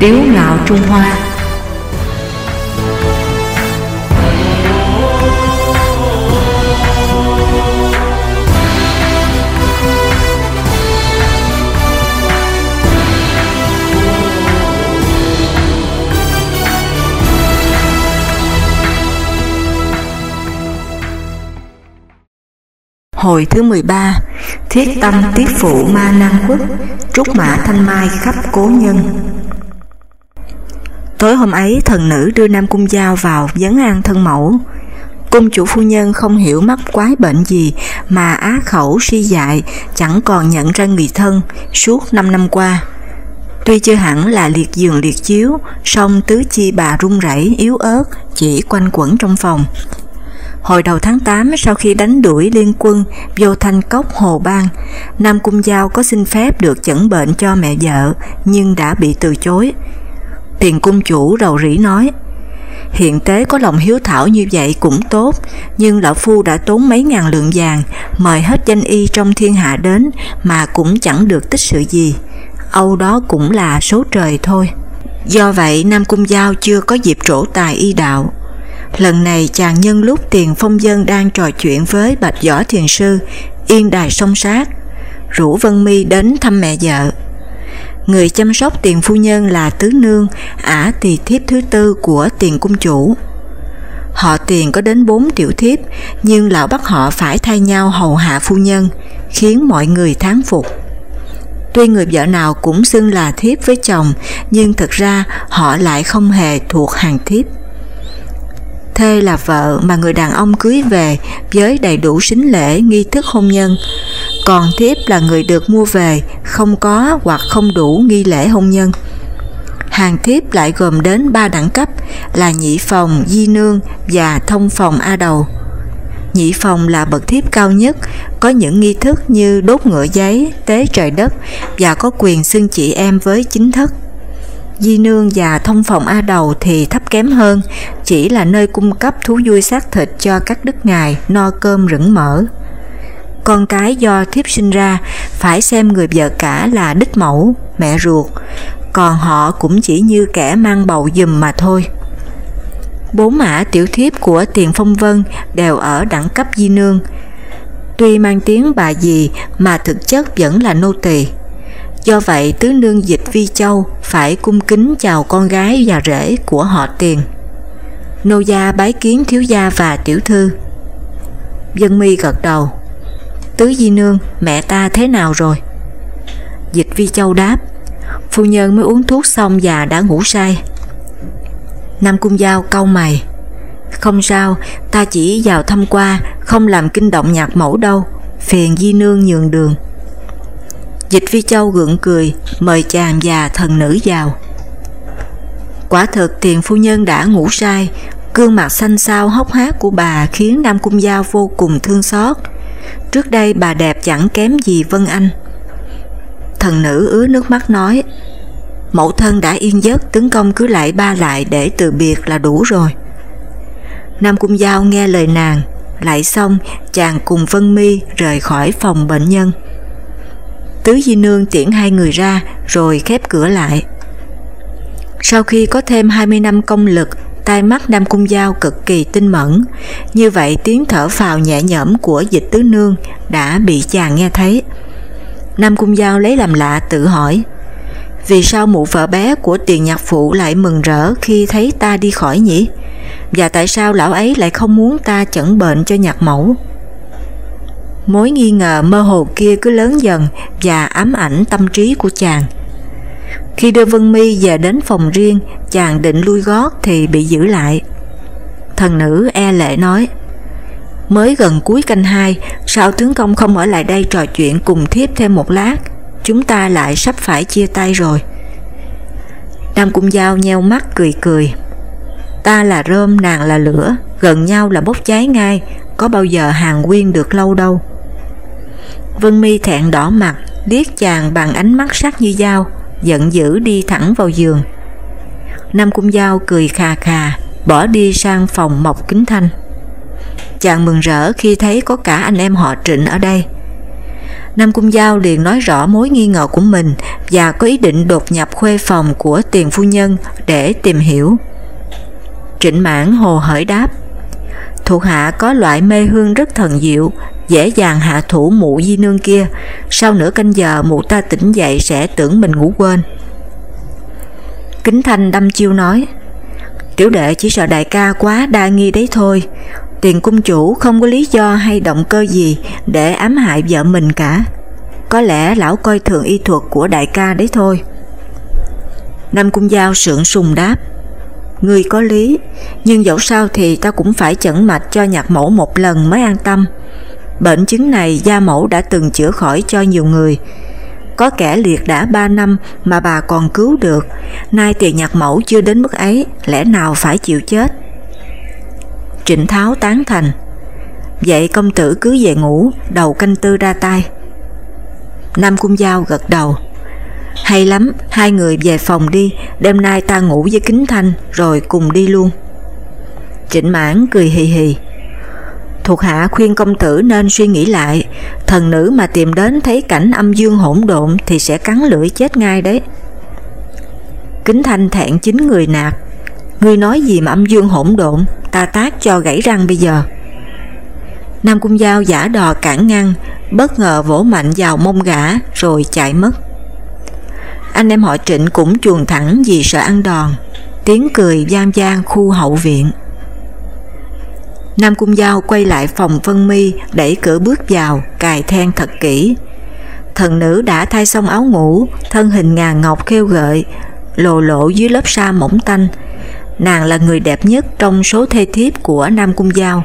Tiếu ngạo Trung Hoa. Hồi thứ 13 Thiết tâm tiết phụ ma năng quốc Trúc mã thanh mai khắp cố nhân. Tối hôm ấy thần nữ đưa Nam Cung Giao vào vấn an thân mẫu Cung chủ phu nhân không hiểu mắc quái bệnh gì mà á khẩu suy dại chẳng còn nhận ra người thân suốt 5 năm qua. Tuy chưa hẳn là liệt giường liệt chiếu, song tứ chi bà run rẩy yếu ớt chỉ quanh quẩn trong phòng. Hồi đầu tháng 8 sau khi đánh đuổi liên quân vô thanh cốc Hồ Bang, Nam Cung Giao có xin phép được chẩn bệnh cho mẹ vợ nhưng đã bị từ chối. Tiền cung chủ đầu rỉ nói, hiện tế có lòng hiếu thảo như vậy cũng tốt, nhưng lão phu đã tốn mấy ngàn lượng vàng, mời hết danh y trong thiên hạ đến mà cũng chẳng được tích sự gì. Âu đó cũng là số trời thôi. Do vậy Nam Cung Giao chưa có dịp trổ tài y đạo, Lần này chàng nhân lúc tiền phong dân đang trò chuyện với bạch võ thiền sư, yên đài song sát, rủ Vân Mi đến thăm mẹ vợ. Người chăm sóc tiền phu nhân là tứ nương, ả tỳ thiếp thứ tư của tiền cung chủ. Họ tiền có đến bốn tiểu thiếp, nhưng lão bắt họ phải thay nhau hầu hạ phu nhân, khiến mọi người thán phục. Tuy người vợ nào cũng xưng là thiếp với chồng, nhưng thực ra họ lại không hề thuộc hàng thiếp. Thê là vợ mà người đàn ông cưới về với đầy đủ sính lễ nghi thức hôn nhân, còn thiếp là người được mua về không có hoặc không đủ nghi lễ hôn nhân. Hàng thiếp lại gồm đến ba đẳng cấp là nhị phòng, di nương và thông phòng A đầu. Nhị phòng là bậc thiếp cao nhất, có những nghi thức như đốt ngựa giấy, tế trời đất và có quyền xưng chị em với chính thất. Di Nương và thông phòng A Đầu thì thấp kém hơn, chỉ là nơi cung cấp thú vui xác thịt cho các đức ngài no cơm rửng mỡ. Con cái do thiếp sinh ra phải xem người vợ cả là đích mẫu, mẹ ruột, còn họ cũng chỉ như kẻ mang bầu dùm mà thôi. Bốn mã tiểu thiếp của Tiền Phong Vân đều ở đẳng cấp di nương, tuy mang tiếng bà dì mà thực chất vẫn là nô tỳ. Do vậy tứ nương dịch Vi Châu phải cung kính chào con gái và rể của họ tiền. Nô gia bái kiến thiếu gia và tiểu thư. Dân mi gật đầu. Tứ Di Nương, mẹ ta thế nào rồi? Dịch Vi Châu đáp, phu nhân mới uống thuốc xong và đã ngủ say. Nam Cung Giao câu mày, không sao, ta chỉ vào thăm qua, không làm kinh động nhạc mẫu đâu, phiền Di Nương nhường đường. Dịch Vi Châu gượng cười, mời chàng và thần nữ vào. Quả thực tiền phu nhân đã ngủ say, gương mặt xanh xao hốc hác của bà khiến Nam Cung Giao vô cùng thương xót. Trước đây bà đẹp chẳng kém gì Vân Anh. Thần nữ ứa nước mắt nói, mẫu thân đã yên giấc tướng công cứ lại ba lại để từ biệt là đủ rồi. Nam Cung Giao nghe lời nàng, lại xong chàng cùng Vân Mi rời khỏi phòng bệnh nhân. Tứ Di Nương tiễn hai người ra rồi khép cửa lại. Sau khi có thêm 20 năm công lực, tai mắt Nam Cung Giao cực kỳ tinh mẫn, như vậy tiếng thở phào nhẹ nhõm của dịch tứ nương đã bị chàng nghe thấy. Nam Cung Giao lấy làm lạ tự hỏi, vì sao mụ vợ bé của tiền nhạc phụ lại mừng rỡ khi thấy ta đi khỏi nhỉ? Và tại sao lão ấy lại không muốn ta chẩn bệnh cho nhạc mẫu? Mối nghi ngờ mơ hồ kia cứ lớn dần và ám ảnh tâm trí của chàng. Khi đưa Vân Mi về đến phòng riêng, chàng định lui gót thì bị giữ lại. Thần nữ e lệ nói, Mới gần cuối canh hai, sao tướng công không ở lại đây trò chuyện cùng thiếp thêm một lát? Chúng ta lại sắp phải chia tay rồi. Nam Cung Giao nheo mắt cười cười. Ta là rơm, nàng là lửa, gần nhau là bốc cháy ngay, có bao giờ hàng quyên được lâu đâu. Vân Mi thẹn đỏ mặt, liếc chàng bằng ánh mắt sắc như dao, giận dữ đi thẳng vào giường. Nam Cung Giao cười khà khà, bỏ đi sang phòng Mộc Kính Thanh. Chàng mừng rỡ khi thấy có cả anh em họ Trịnh ở đây. Nam Cung Giao liền nói rõ mối nghi ngờ của mình và có ý định đột nhập khuê phòng của tiền phu nhân để tìm hiểu. Trịnh mãn hồ hởi đáp Thuộc hạ có loại mê hương rất thần diệu, dễ dàng hạ thủ mụ di nương kia. Sau nửa canh giờ, mụ ta tỉnh dậy sẽ tưởng mình ngủ quên. Kính Thanh đâm chiêu nói, Tiểu đệ chỉ sợ đại ca quá đa nghi đấy thôi. Tiền cung chủ không có lý do hay động cơ gì để ám hại vợ mình cả. Có lẽ lão coi thường y thuật của đại ca đấy thôi. Nam Cung Giao sượng sùng đáp Người có lý, nhưng dẫu sao thì ta cũng phải chẩn mạch cho nhạc mẫu một lần mới an tâm. Bệnh chứng này gia mẫu đã từng chữa khỏi cho nhiều người. Có kẻ liệt đã 3 năm mà bà còn cứu được, nay tiền nhạc mẫu chưa đến mức ấy, lẽ nào phải chịu chết? Trịnh Tháo tán thành Vậy công tử cứ về ngủ, đầu canh tư ra tay. Nam Cung Giao gật đầu hay lắm, hai người về phòng đi, đêm nay ta ngủ với Kính Thanh rồi cùng đi luôn. Trịnh mãn cười hì hì. Thuộc hạ khuyên công tử nên suy nghĩ lại, thần nữ mà tìm đến thấy cảnh âm dương hỗn độn thì sẽ cắn lưỡi chết ngay đấy. Kính Thanh thẹn chính người nạt, ngươi nói gì mà âm dương hỗn độn, ta tác cho gãy răng bây giờ. Nam Cung Giao giả đò cản ngăn, bất ngờ vỗ mạnh vào mông gã rồi chạy mất. Anh em họ trịnh cũng chuồn thẳng vì sợ ăn đòn, tiếng cười gian gian khu hậu viện. Nam Cung Giao quay lại phòng Vân Mi đẩy cửa bước vào, cài then thật kỹ. Thần nữ đã thay xong áo ngủ, thân hình ngà ngọc khêu gợi, lồ lộ dưới lớp sa mỏng tanh. Nàng là người đẹp nhất trong số thê thiếp của Nam Cung Giao.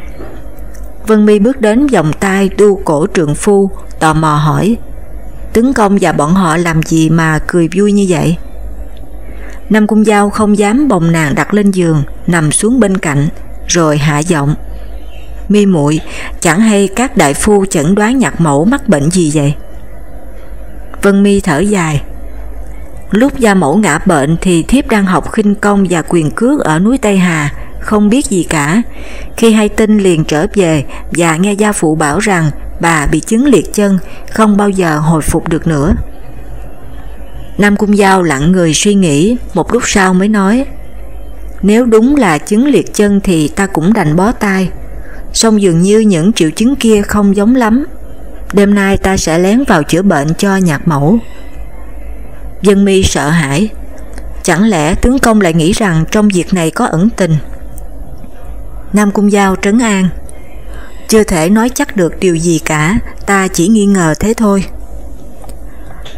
Vân Mi bước đến vòng tay đu cổ trượng phu, tò mò hỏi Tướng công và bọn họ làm gì mà cười vui như vậy? Nam Cung Giao không dám bồng nàng đặt lên giường, nằm xuống bên cạnh, rồi hạ giọng. Mi muội chẳng hay các đại phu chẩn đoán nhạc mẫu mắc bệnh gì vậy? Vân Mi thở dài. Lúc gia mẫu ngã bệnh thì thiếp đang học khinh công và quyền cước ở núi Tây Hà, không biết gì cả. Khi hay tin liền trở về và nghe gia phụ bảo rằng bà bị chứng liệt chân, không bao giờ hồi phục được nữa. Nam Cung Giao lặng người suy nghĩ, một lúc sau mới nói Nếu đúng là chứng liệt chân thì ta cũng đành bó tay, song dường như những triệu chứng kia không giống lắm. Đêm nay ta sẽ lén vào chữa bệnh cho nhạc mẫu. Dân mi sợ hãi, chẳng lẽ tướng công lại nghĩ rằng trong việc này có ẩn tình. Nam Cung Giao trấn an chưa thể nói chắc được điều gì cả, ta chỉ nghi ngờ thế thôi.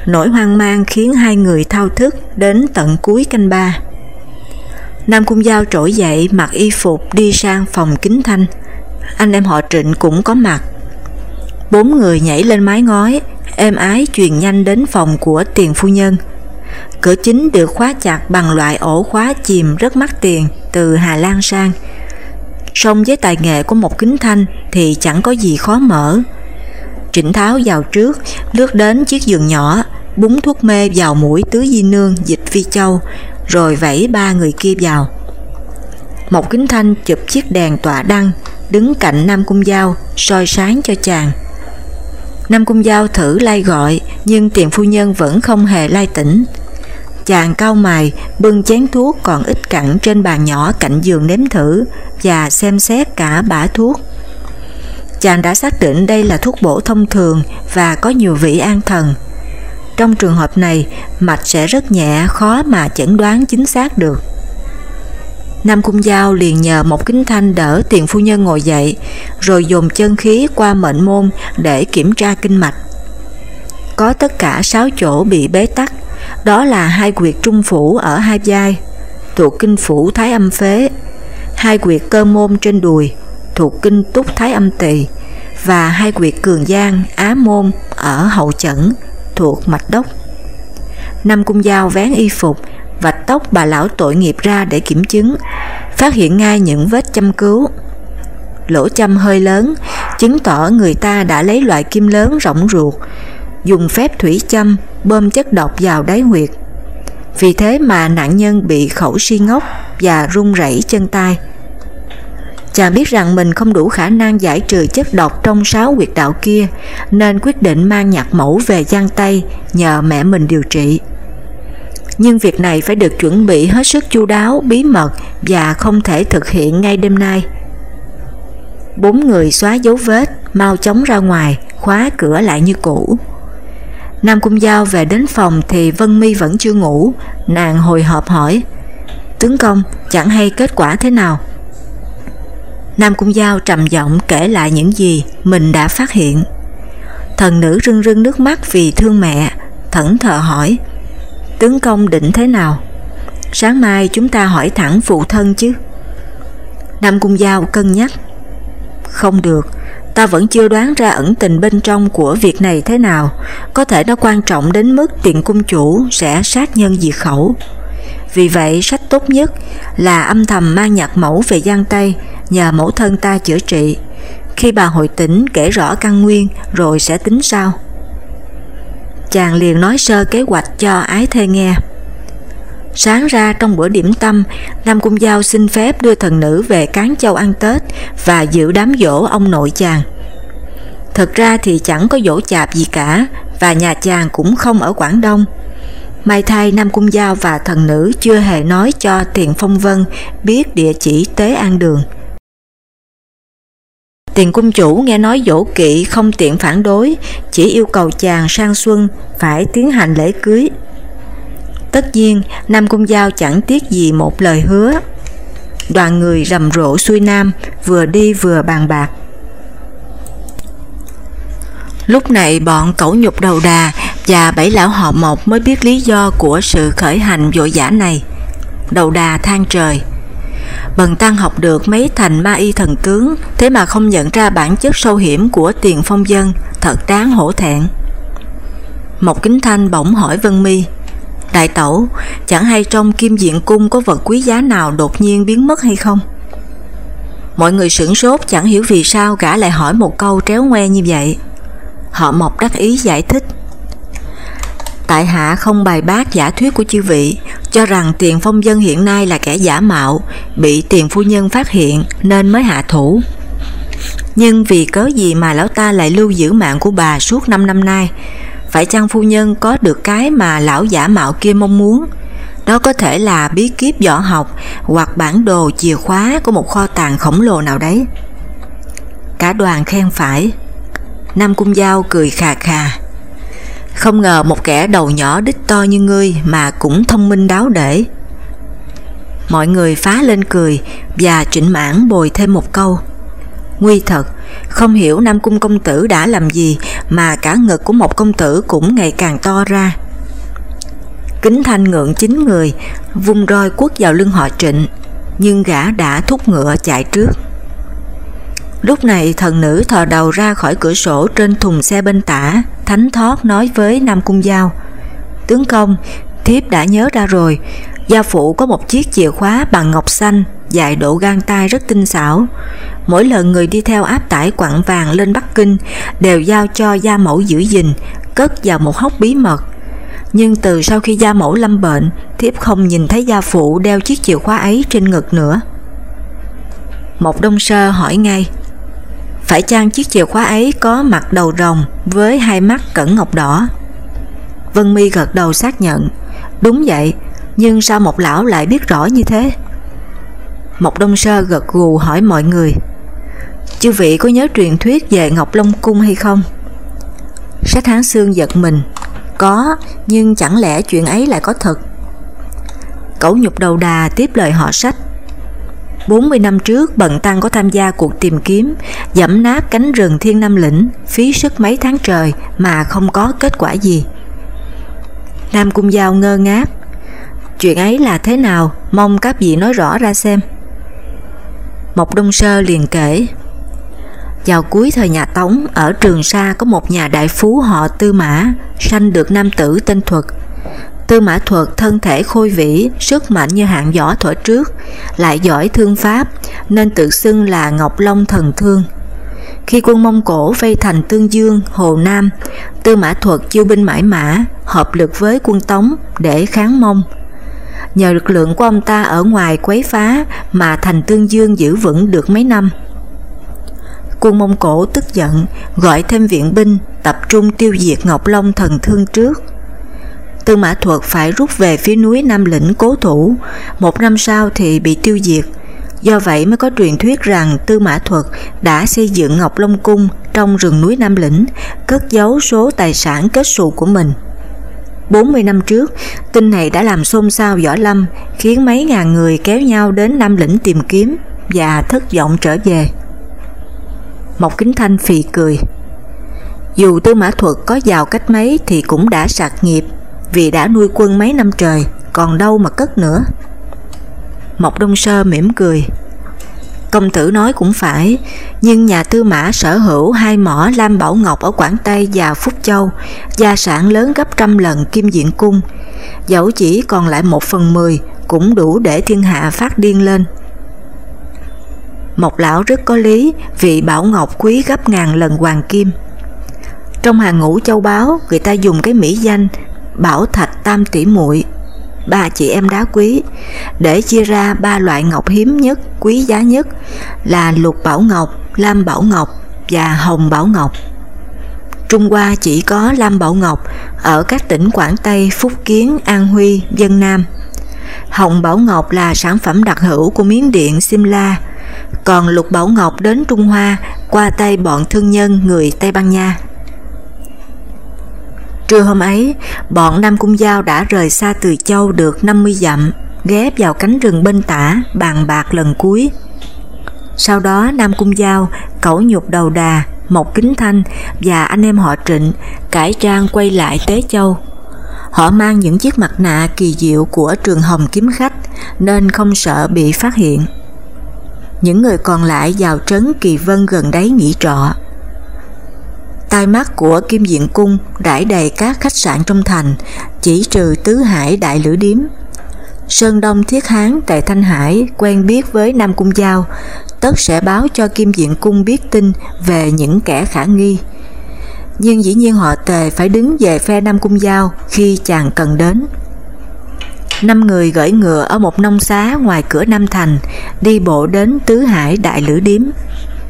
Nỗi hoang mang khiến hai người thao thức đến tận cuối canh ba. Nam Cung Giao trỗi dậy mặc y phục đi sang phòng kính thanh. Anh em họ trịnh cũng có mặt. Bốn người nhảy lên mái ngói, êm ái truyền nhanh đến phòng của tiền phu nhân. Cửa chính được khóa chặt bằng loại ổ khóa chìm rất mắc tiền từ Hà Lan sang, song với tài nghệ của một kính thanh thì chẳng có gì khó mở. Trịnh Tháo vào trước, lướt đến chiếc giường nhỏ, búng thuốc mê vào mũi tứ di nương dịch phi châu, rồi vẫy ba người kia vào. Một kính thanh chụp chiếc đèn tọa đăng, đứng cạnh Nam Cung Giao, soi sáng cho chàng. Nam Cung Giao thử lai gọi, nhưng tiền phu nhân vẫn không hề lai tỉnh. Chàng cao mày, bưng chén thuốc còn ít cặn trên bàn nhỏ cạnh giường nếm thử và xem xét cả bả thuốc. Chàng đã xác định đây là thuốc bổ thông thường và có nhiều vị an thần. Trong trường hợp này, mạch sẽ rất nhẹ, khó mà chẩn đoán chính xác được. Nam Cung Giao liền nhờ một kính thanh đỡ tiền phu nhân ngồi dậy, rồi dùng chân khí qua mệnh môn để kiểm tra kinh mạch. Có tất cả 6 chỗ bị bế tắc, đó là hai quyệt trung phủ ở hai vai, thuộc kinh phủ thái âm phế, hai quyệt cơ môn trên đùi, thuộc kinh túc thái âm tỳ, và hai quyệt cường giang á môn ở hậu chẩn, thuộc mạch đốc. Năm cung dao vén y phục, vạch tóc bà lão tội nghiệp ra để kiểm chứng, phát hiện ngay những vết châm cứu. Lỗ châm hơi lớn, chứng tỏ người ta đã lấy loại kim lớn rỗng ruột, dùng phép thủy châm bơm chất độc vào đáy huyệt. Vì thế mà nạn nhân bị khẩu si ngốc và run rẩy chân tay. Chàng biết rằng mình không đủ khả năng giải trừ chất độc trong sáu huyệt đạo kia, nên quyết định mang nhạc mẫu về Giang Tây nhờ mẹ mình điều trị. Nhưng việc này phải được chuẩn bị hết sức chu đáo, bí mật và không thể thực hiện ngay đêm nay. Bốn người xóa dấu vết, mau chóng ra ngoài, khóa cửa lại như cũ. Nam Cung Giao về đến phòng thì Vân Mi vẫn chưa ngủ, nàng hồi hộp hỏi, Tướng công, chẳng hay kết quả thế nào? Nam Cung Giao trầm giọng kể lại những gì mình đã phát hiện. Thần nữ rưng rưng nước mắt vì thương mẹ, thẫn thờ hỏi, Tướng công định thế nào? Sáng mai chúng ta hỏi thẳng phụ thân chứ. Nam Cung Giao cân nhắc. Không được, ta vẫn chưa đoán ra ẩn tình bên trong của việc này thế nào, có thể nó quan trọng đến mức tiện cung chủ sẽ sát nhân diệt khẩu. Vì vậy sách tốt nhất là âm thầm mang nhạc mẫu về Giang Tây nhờ mẫu thân ta chữa trị. Khi bà hội tỉnh kể rõ căn nguyên rồi sẽ tính sao. Chàng liền nói sơ kế hoạch cho ái thê nghe. Sáng ra trong bữa điểm tâm, Nam Cung Giao xin phép đưa thần nữ về Cán Châu ăn Tết và giữ đám dỗ ông nội chàng. Thật ra thì chẳng có dỗ chạp gì cả và nhà chàng cũng không ở Quảng Đông. May thay Nam Cung Giao và thần nữ chưa hề nói cho Tiền Phong Vân biết địa chỉ Tế An Đường. Tiền cung chủ nghe nói dỗ kỵ không tiện phản đối, chỉ yêu cầu chàng sang xuân phải tiến hành lễ cưới. Tất nhiên, Nam Cung Giao chẳng tiếc gì một lời hứa. Đoàn người rầm rộ xuôi nam, vừa đi vừa bàn bạc. Lúc này bọn cẩu nhục đầu đà và bảy lão họ một mới biết lý do của sự khởi hành vội vã này. Đầu đà than trời. Bần tăng học được mấy thành ma y thần tướng, thế mà không nhận ra bản chất sâu hiểm của tiền phong dân, thật đáng hổ thẹn. Một kính thanh bỗng hỏi Vân Mi, Đại tẩu, chẳng hay trong kim diện cung có vật quý giá nào đột nhiên biến mất hay không? Mọi người sửng sốt chẳng hiểu vì sao gã lại hỏi một câu tréo ngoe như vậy. Họ Mộc đắc ý giải thích. Tại hạ không bài bác giả thuyết của chư vị, cho rằng tiền phong dân hiện nay là kẻ giả mạo, bị tiền phu nhân phát hiện nên mới hạ thủ. Nhưng vì cớ gì mà lão ta lại lưu giữ mạng của bà suốt 5 năm nay, phải chăng phu nhân có được cái mà lão giả mạo kia mong muốn? Đó có thể là bí kíp võ học hoặc bản đồ chìa khóa của một kho tàng khổng lồ nào đấy. Cả đoàn khen phải. Nam Cung Giao cười khà khà. Không ngờ một kẻ đầu nhỏ đích to như ngươi mà cũng thông minh đáo để. Mọi người phá lên cười và trịnh mãn bồi thêm một câu. Nguy thật, không hiểu Nam Cung công tử đã làm gì mà cả ngực của một công tử cũng ngày càng to ra. Kính thanh ngượng chín người, vung roi quất vào lưng họ trịnh, nhưng gã đã thúc ngựa chạy trước. Lúc này thần nữ thò đầu ra khỏi cửa sổ trên thùng xe bên tả, thánh thoát nói với Nam Cung Giao. Tướng công, thiếp đã nhớ ra rồi, gia phụ có một chiếc chìa khóa bằng ngọc xanh, dài độ gan tay rất tinh xảo. Mỗi lần người đi theo áp tải quặng vàng lên Bắc Kinh đều giao cho gia mẫu giữ gìn, cất vào một hốc bí mật. Nhưng từ sau khi gia mẫu lâm bệnh, thiếp không nhìn thấy gia phụ đeo chiếc chìa khóa ấy trên ngực nữa. Một đông sơ hỏi ngay, phải chăng chiếc chìa khóa ấy có mặt đầu rồng với hai mắt cẩn ngọc đỏ? Vân Mi gật đầu xác nhận, đúng vậy, nhưng sao một lão lại biết rõ như thế? Mộc Đông Sơ gật gù hỏi mọi người, chư vị có nhớ truyền thuyết về Ngọc Long Cung hay không? Sách Hán Sương giật mình, có, nhưng chẳng lẽ chuyện ấy lại có thật? Cẩu nhục đầu đà tiếp lời họ sách, 40 năm trước Bận Tăng có tham gia cuộc tìm kiếm, dẫm nát cánh rừng Thiên Nam Lĩnh, phí sức mấy tháng trời mà không có kết quả gì. Nam Cung Giao ngơ ngác. Chuyện ấy là thế nào, mong các vị nói rõ ra xem. Mộc Đông Sơ liền kể. Vào cuối thời nhà Tống, ở Trường Sa có một nhà đại phú họ Tư Mã, sanh được nam tử tên Thuật, Tư Mã Thuật thân thể khôi vĩ, sức mạnh như hạng võ thuở trước, lại giỏi thương pháp nên tự xưng là Ngọc Long Thần Thương. Khi quân Mông Cổ vây thành Tương Dương, Hồ Nam, Tư Mã Thuật chiêu binh mãi mã, hợp lực với quân Tống để kháng Mông nhờ lực lượng của ông ta ở ngoài quấy phá mà thành Tương Dương giữ vững được mấy năm. Quân Mông Cổ tức giận, gọi thêm viện binh, tập trung tiêu diệt Ngọc Long thần thương trước. Tư Mã Thuật phải rút về phía núi Nam Lĩnh cố thủ, một năm sau thì bị tiêu diệt. Do vậy mới có truyền thuyết rằng Tư Mã Thuật đã xây dựng Ngọc Long Cung trong rừng núi Nam Lĩnh, cất giấu số tài sản kết xù của mình. 40 năm trước, tin này đã làm xôn xao Võ Lâm, khiến mấy ngàn người kéo nhau đến Nam Lĩnh tìm kiếm và thất vọng trở về. Mộc Kính Thanh phì cười. Dù Tư Mã Thuật có giàu cách mấy thì cũng đã sạc nghiệp, vì đã nuôi quân mấy năm trời, còn đâu mà cất nữa. Mộc Đông Sơ mỉm cười. Công tử nói cũng phải, nhưng nhà tư mã sở hữu hai mỏ Lam Bảo Ngọc ở Quảng Tây và Phúc Châu, gia sản lớn gấp trăm lần Kim Diện Cung, dẫu chỉ còn lại một phần mười cũng đủ để thiên hạ phát điên lên. Mộc lão rất có lý vị Bảo Ngọc quý gấp ngàn lần hoàng kim. Trong hàng ngũ châu báu, người ta dùng cái mỹ danh Bảo Thạch Tam tỷ muội ba chị em đá quý để chia ra ba loại ngọc hiếm nhất, quý giá nhất là lục bảo ngọc, lam bảo ngọc và hồng bảo ngọc. Trung Hoa chỉ có lam bảo ngọc ở các tỉnh Quảng Tây, Phúc Kiến, An Huy, Dân Nam. Hồng bảo ngọc là sản phẩm đặc hữu của Miến Điện, Simla, còn lục bảo ngọc đến Trung Hoa qua tay bọn thương nhân người Tây Ban Nha. Trưa hôm ấy, bọn Nam Cung Giao đã rời xa Từ Châu được 50 dặm, ghé vào cánh rừng bên tả, bàn bạc lần cuối. Sau đó Nam Cung Giao, Cẩu Nhục Đầu Đà, Mộc Kính Thanh và anh em họ Trịnh cải trang quay lại Tế Châu. Họ mang những chiếc mặt nạ kỳ diệu của trường hồng kiếm khách nên không sợ bị phát hiện. Những người còn lại vào trấn Kỳ Vân gần đấy nghỉ trọ. Tai mắt của Kim Diện Cung rải đầy các khách sạn trong thành, chỉ trừ Tứ Hải Đại Lữ Điếm. Sơn Đông Thiết Hán tại Thanh Hải quen biết với Nam Cung Giao, tất sẽ báo cho Kim Diện Cung biết tin về những kẻ khả nghi. Nhưng dĩ nhiên họ tề phải đứng về phe Nam Cung Giao khi chàng cần đến. Năm người gửi ngựa ở một nông xá ngoài cửa Nam Thành, đi bộ đến Tứ Hải Đại Lữ Điếm.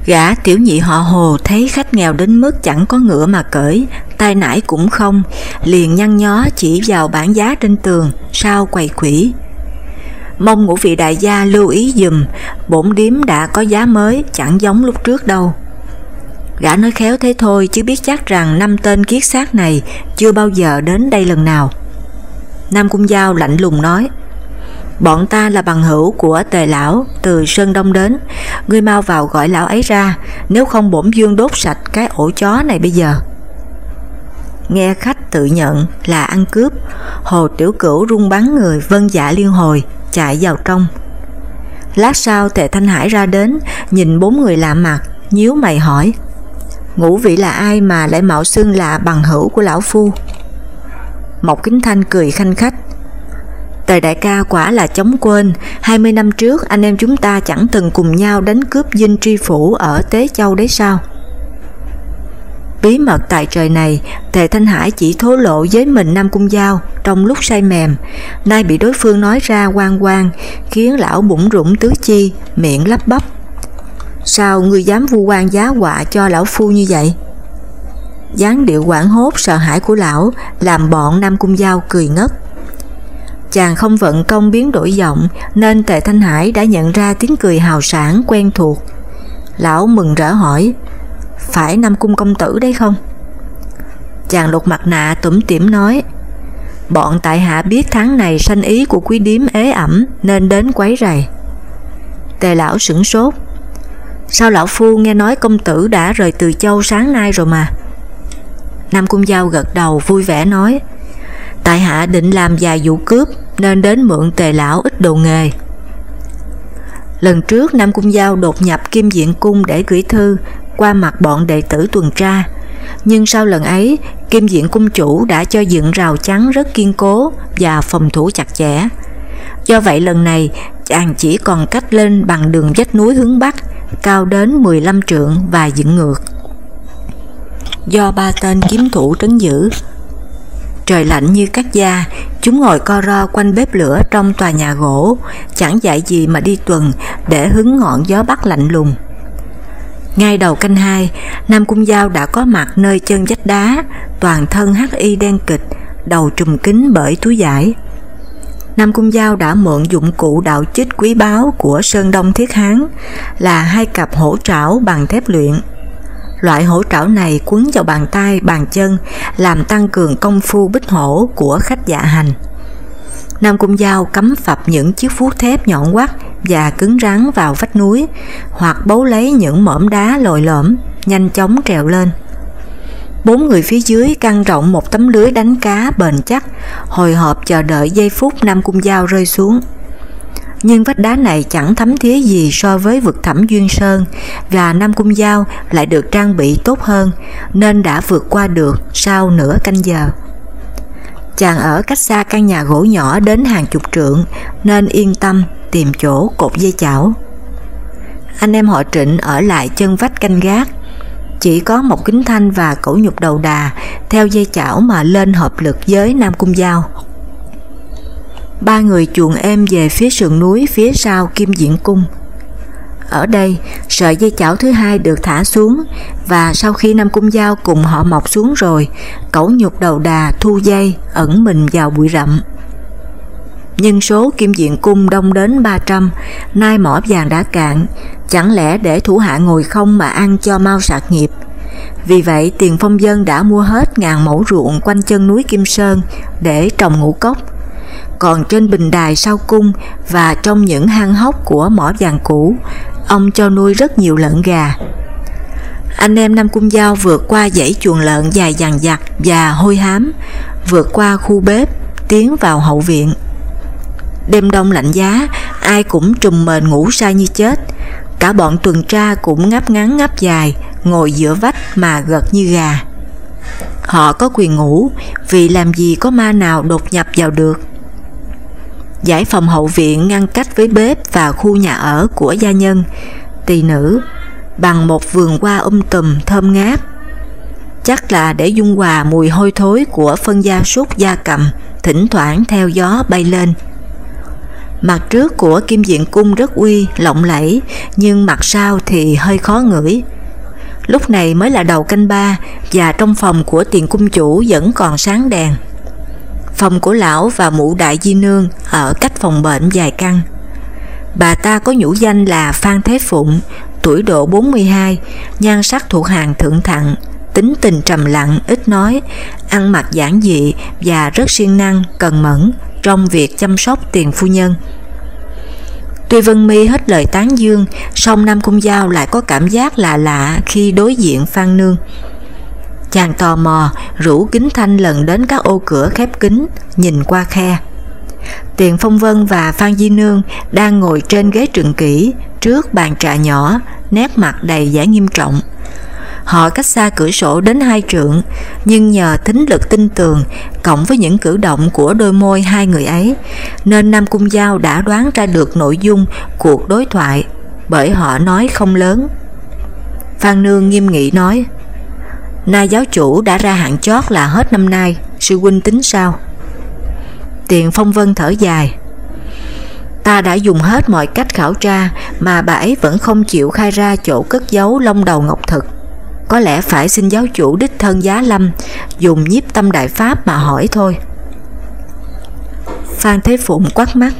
Gã tiểu nhị họ hồ thấy khách nghèo đến mức chẳng có ngựa mà cởi, tay nải cũng không, liền nhăn nhó chỉ vào bảng giá trên tường, sao quầy quỷ. Mong ngũ vị đại gia lưu ý dùm, bổn điếm đã có giá mới, chẳng giống lúc trước đâu. Gã nói khéo thế thôi chứ biết chắc rằng năm tên kiết xác này chưa bao giờ đến đây lần nào. Nam Cung Giao lạnh lùng nói, Bọn ta là bằng hữu của tề lão từ Sơn Đông đến, ngươi mau vào gọi lão ấy ra, nếu không bổn dương đốt sạch cái ổ chó này bây giờ. Nghe khách tự nhận là ăn cướp, hồ tiểu cửu rung bắn người vân dạ liên hồi, chạy vào trong. Lát sau tề Thanh Hải ra đến, nhìn bốn người lạ mặt, nhíu mày hỏi, ngũ vị là ai mà lại mạo xưng là bằng hữu của lão phu? Mộc Kính Thanh cười khanh khách, Tề đại ca quả là chống quên, 20 năm trước anh em chúng ta chẳng từng cùng nhau đánh cướp dinh tri phủ ở Tế Châu đấy sao? Bí mật tại trời này, Tề Thanh Hải chỉ thố lộ với mình Nam Cung Giao trong lúc say mềm, nay bị đối phương nói ra quan quan, khiến lão bụng rủng tứ chi, miệng lắp bắp. Sao ngươi dám vu quan giá họa cho lão phu như vậy? dáng điệu quảng hốt sợ hãi của lão làm bọn Nam Cung Giao cười ngất. Chàng không vận công biến đổi giọng nên Tề Thanh Hải đã nhận ra tiếng cười hào sản quen thuộc. Lão mừng rỡ hỏi, phải Nam Cung công tử đấy không? Chàng lục mặt nạ tủm tỉm nói, bọn tại hạ biết tháng này sanh ý của quý điếm ế ẩm nên đến quấy rầy. Tề lão sửng sốt, sao lão phu nghe nói công tử đã rời từ châu sáng nay rồi mà? Nam Cung Giao gật đầu vui vẻ nói, tại hạ định làm vài vụ cướp nên đến mượn tề lão ít đồ nghề. Lần trước Nam Cung Giao đột nhập Kim Diện Cung để gửi thư qua mặt bọn đệ tử tuần tra, nhưng sau lần ấy, Kim Diện Cung chủ đã cho dựng rào chắn rất kiên cố và phòng thủ chặt chẽ. Do vậy lần này, chàng chỉ còn cách lên bằng đường vách núi hướng Bắc, cao đến 15 trượng và dựng ngược. Do ba tên kiếm thủ trấn giữ, trời lạnh như cắt da, Chúng ngồi co ro quanh bếp lửa trong tòa nhà gỗ, chẳng dạy gì mà đi tuần để hứng ngọn gió bắc lạnh lùng. Ngay đầu canh hai, Nam Cung Giao đã có mặt nơi chân vách đá, toàn thân hắc y đen kịch, đầu trùm kính bởi túi giải. Nam Cung Giao đã mượn dụng cụ đạo chích quý báu của Sơn Đông Thiết Hán là hai cặp hổ trảo bằng thép luyện. Loại hổ trảo này quấn vào bàn tay, bàn chân làm tăng cường công phu bích hổ của khách dạ hành. Nam Cung Giao cắm phập những chiếc vuốt thép nhọn quắt và cứng rắn vào vách núi hoặc bấu lấy những mỏm đá lồi lõm, nhanh chóng trèo lên. Bốn người phía dưới căng rộng một tấm lưới đánh cá bền chắc, hồi hộp chờ đợi giây phút Nam Cung Giao rơi xuống. Nhưng vách đá này chẳng thấm thía gì so với vực thẳm Duyên Sơn, và Nam Cung Giao lại được trang bị tốt hơn, nên đã vượt qua được sau nửa canh giờ. Chàng ở cách xa căn nhà gỗ nhỏ đến hàng chục trượng, nên yên tâm tìm chỗ cột dây chảo. Anh em họ Trịnh ở lại chân vách canh gác chỉ có một kính thanh và cổ nhục đầu đà theo dây chảo mà lên hợp lực với Nam Cung Giao. Ba người chuồn em về phía sườn núi phía sau Kim Diễn Cung. Ở đây, sợi dây chảo thứ hai được thả xuống và sau khi Nam Cung Giao cùng họ mọc xuống rồi, cẩu nhục đầu đà thu dây ẩn mình vào bụi rậm. Nhân số kim diện cung đông đến 300, nay mỏ vàng đã cạn, chẳng lẽ để thủ hạ ngồi không mà ăn cho mau sạc nghiệp. Vì vậy tiền phong dân đã mua hết ngàn mẫu ruộng quanh chân núi Kim Sơn để trồng ngũ cốc. Còn trên bình đài sau cung và trong những hang hốc của mỏ vàng cũ, ông cho nuôi rất nhiều lợn gà. Anh em Nam Cung Giao vượt qua dãy chuồng lợn dài dằng dặc và hôi hám, vượt qua khu bếp, tiến vào hậu viện. Đêm đông lạnh giá, ai cũng trùm mền ngủ say như chết. Cả bọn tuần tra cũng ngáp ngắn ngáp dài, ngồi giữa vách mà gật như gà. Họ có quyền ngủ, vì làm gì có ma nào đột nhập vào được. Giải phòng hậu viện ngăn cách với bếp và khu nhà ở của gia nhân, tỳ nữ, bằng một vườn hoa um tùm thơm ngát. Chắc là để dung hòa mùi hôi thối của phân gia súc gia cầm, thỉnh thoảng theo gió bay lên. Mặt trước của kim diện cung rất uy, lộng lẫy, nhưng mặt sau thì hơi khó ngửi. Lúc này mới là đầu canh ba và trong phòng của tiền cung chủ vẫn còn sáng đèn. Phòng của lão và mụ đại di nương ở cách phòng bệnh dài căn. Bà ta có nhũ danh là Phan Thế Phụng, tuổi độ 42, nhan sắc thuộc hàng thượng thặng, tính tình trầm lặng, ít nói, ăn mặc giản dị và rất siêng năng, cần mẫn, trong việc chăm sóc tiền phu nhân. Tuy Vân Mi hết lời tán dương, song Nam Cung Giao lại có cảm giác lạ lạ khi đối diện Phan Nương. Chàng tò mò rủ kính thanh lần đến các ô cửa khép kính, nhìn qua khe. Tiền Phong Vân và Phan Di Nương đang ngồi trên ghế trường kỷ trước bàn trà nhỏ, nét mặt đầy vẻ nghiêm trọng. Họ cách xa cửa sổ đến hai trượng, nhưng nhờ thính lực tinh tường cộng với những cử động của đôi môi hai người ấy, nên Nam Cung Giao đã đoán ra được nội dung cuộc đối thoại, bởi họ nói không lớn. Phan Nương nghiêm nghị nói, Na giáo chủ đã ra hạn chót là hết năm nay, sư huynh tính sao? Tiền Phong Vân thở dài, Ta đã dùng hết mọi cách khảo tra mà bà ấy vẫn không chịu khai ra chỗ cất giấu lông đầu ngọc thực có lẽ phải xin giáo chủ đích thân giá lâm dùng nhiếp tâm đại pháp mà hỏi thôi. Phan Thế Phụng quát mắt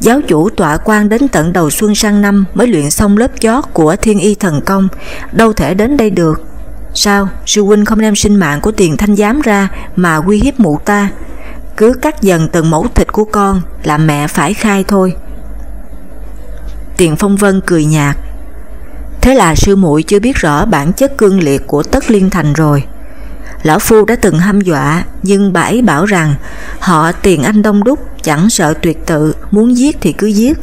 Giáo chủ tọa quan đến tận đầu xuân sang năm mới luyện xong lớp chót của thiên y thần công, đâu thể đến đây được. Sao, sư huynh không đem sinh mạng của tiền thanh giám ra mà uy hiếp mụ ta? Cứ cắt dần từng mẫu thịt của con là mẹ phải khai thôi. Tiền Phong Vân cười nhạt Thế là sư muội chưa biết rõ bản chất cương liệt của tất liên thành rồi. Lão Phu đã từng hăm dọa, nhưng bà ấy bảo rằng họ tiền anh đông đúc, chẳng sợ tuyệt tự, muốn giết thì cứ giết.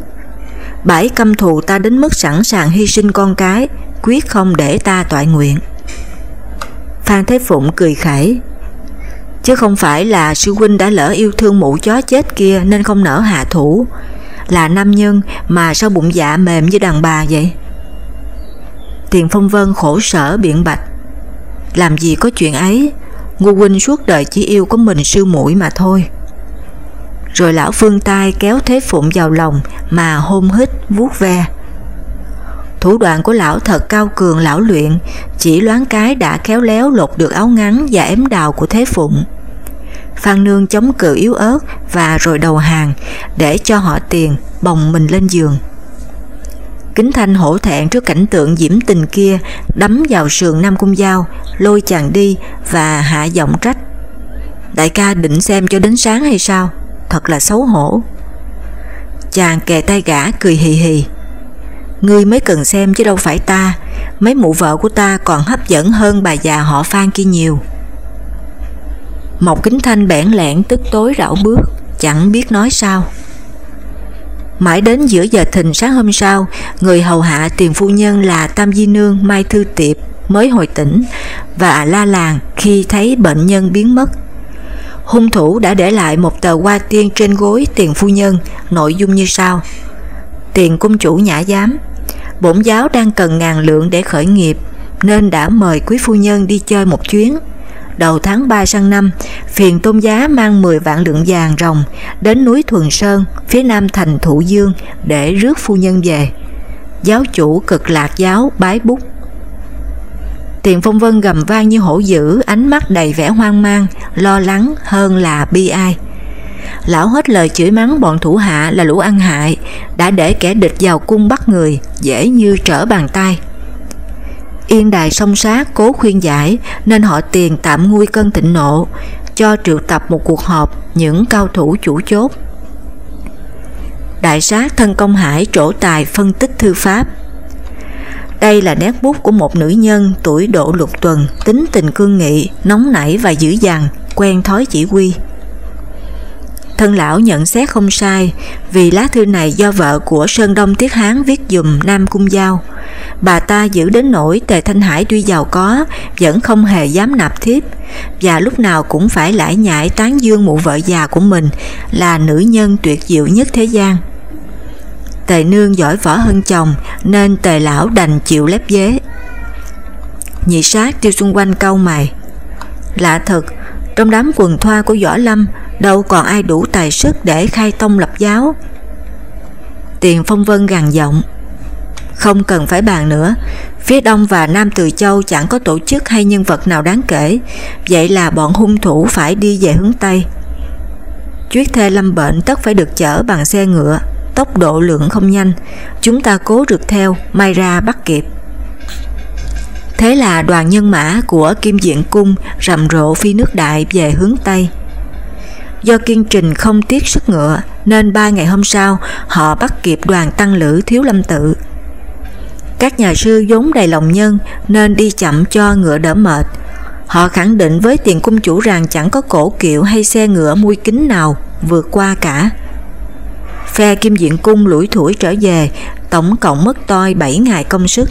Bà ấy căm thù ta đến mức sẵn sàng hy sinh con cái, quyết không để ta tọa nguyện. Phan Thế Phụng cười khẩy, chứ không phải là sư huynh đã lỡ yêu thương mụ chó chết kia nên không nỡ hạ thủ, là nam nhân mà sao bụng dạ mềm như đàn bà vậy? Tiền Phong Vân khổ sở biện bạch. Làm gì có chuyện ấy? Ngô Huynh suốt đời chỉ yêu có mình sư mũi mà thôi. Rồi lão phương Tai kéo Thế Phụng vào lòng mà hôn hít vuốt ve. Thủ đoạn của lão thật cao cường lão luyện, chỉ loáng cái đã khéo léo lột được áo ngắn và ém đào của Thế Phụng. Phan Nương chống cự yếu ớt và rồi đầu hàng để cho họ tiền bồng mình lên giường. Kính Thanh hổ thẹn trước cảnh tượng diễm tình kia đấm vào sườn Nam Cung Giao, lôi chàng đi và hạ giọng trách. Đại ca định xem cho đến sáng hay sao? Thật là xấu hổ. Chàng kề tay gã cười hì hì. Ngươi mới cần xem chứ đâu phải ta, mấy mụ vợ của ta còn hấp dẫn hơn bà già họ Phan kia nhiều. Mộc Kính Thanh bẽn lẽn tức tối rảo bước, chẳng biết nói sao. Mãi đến giữa giờ thình sáng hôm sau, người hầu hạ tiền phu nhân là Tam Di Nương Mai Thư Tiệp mới hồi tỉnh và la làng khi thấy bệnh nhân biến mất. Hung thủ đã để lại một tờ hoa tiên trên gối tiền phu nhân, nội dung như sau. Tiền cung chủ nhã giám, bổn giáo đang cần ngàn lượng để khởi nghiệp, nên đã mời quý phu nhân đi chơi một chuyến đầu tháng 3 sang năm, phiền tôn giá mang 10 vạn lượng vàng rồng đến núi Thuần Sơn, phía nam thành Thụ Dương để rước phu nhân về. Giáo chủ cực lạc giáo bái bút. Tiền phong vân gầm vang như hổ dữ, ánh mắt đầy vẻ hoang mang, lo lắng hơn là bi ai. Lão hết lời chửi mắng bọn thủ hạ là lũ ăn hại, đã để kẻ địch vào cung bắt người, dễ như trở bàn tay. Yên đài song sát cố khuyên giải nên họ tiền tạm nguôi cơn thịnh nộ, cho triệu tập một cuộc họp những cao thủ chủ chốt. Đại sát thân công hải trổ tài phân tích thư pháp. Đây là nét bút của một nữ nhân tuổi độ lục tuần, tính tình cương nghị, nóng nảy và dữ dằn, quen thói chỉ huy. Thân lão nhận xét không sai vì lá thư này do vợ của Sơn Đông Tiết Hán viết dùm Nam Cung Giao. Bà ta giữ đến nỗi Tề Thanh Hải tuy giàu có vẫn không hề dám nạp thiếp và lúc nào cũng phải lải nhải tán dương mụ vợ già của mình là nữ nhân tuyệt diệu nhất thế gian. Tề nương giỏi võ hơn chồng nên tề lão đành chịu lép dế. Nhị sát tiêu xung quanh câu mày. Lạ thật, trong đám quần thoa của Võ Lâm đâu còn ai đủ tài sức để khai tông lập giáo. Tiền Phong Vân gằn giọng, không cần phải bàn nữa, phía Đông và Nam Từ Châu chẳng có tổ chức hay nhân vật nào đáng kể, vậy là bọn hung thủ phải đi về hướng Tây. Chuyết thê lâm bệnh tất phải được chở bằng xe ngựa, tốc độ lượng không nhanh, chúng ta cố rượt theo, may ra bắt kịp. Thế là đoàn nhân mã của Kim Diện Cung rầm rộ phi nước đại về hướng Tây. Do kiên trình không tiếc sức ngựa nên ba ngày hôm sau họ bắt kịp đoàn tăng lữ Thiếu Lâm Tự. Các nhà sư vốn đầy lòng nhân nên đi chậm cho ngựa đỡ mệt. Họ khẳng định với tiền cung chủ rằng chẳng có cổ kiệu hay xe ngựa mui kính nào vượt qua cả. Phe Kim Diện Cung lủi thủi trở về, tổng cộng mất toi 7 ngày công sức.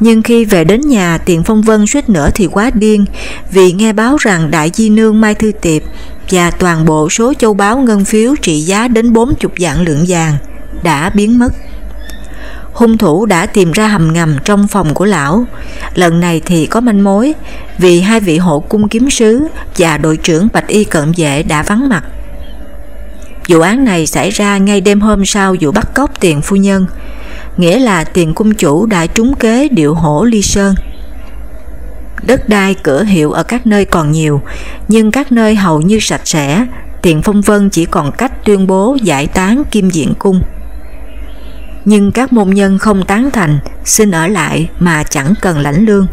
Nhưng khi về đến nhà Tiền Phong Vân suýt nữa thì quá điên vì nghe báo rằng Đại Di Nương Mai Thư Tiệp và toàn bộ số châu báu ngân phiếu trị giá đến 40 vạn lượng vàng đã biến mất. Hung thủ đã tìm ra hầm ngầm trong phòng của lão, lần này thì có manh mối vì hai vị hộ cung kiếm sứ và đội trưởng Bạch Y Cận Vệ đã vắng mặt. Vụ án này xảy ra ngay đêm hôm sau vụ bắt cóc tiền phu nhân, nghĩa là tiền cung chủ đã trúng kế điệu hổ ly sơn. Đất đai cửa hiệu ở các nơi còn nhiều, nhưng các nơi hầu như sạch sẽ, tiền phong vân chỉ còn cách tuyên bố giải tán kim diện cung. Nhưng các môn nhân không tán thành, xin ở lại mà chẳng cần lãnh lương.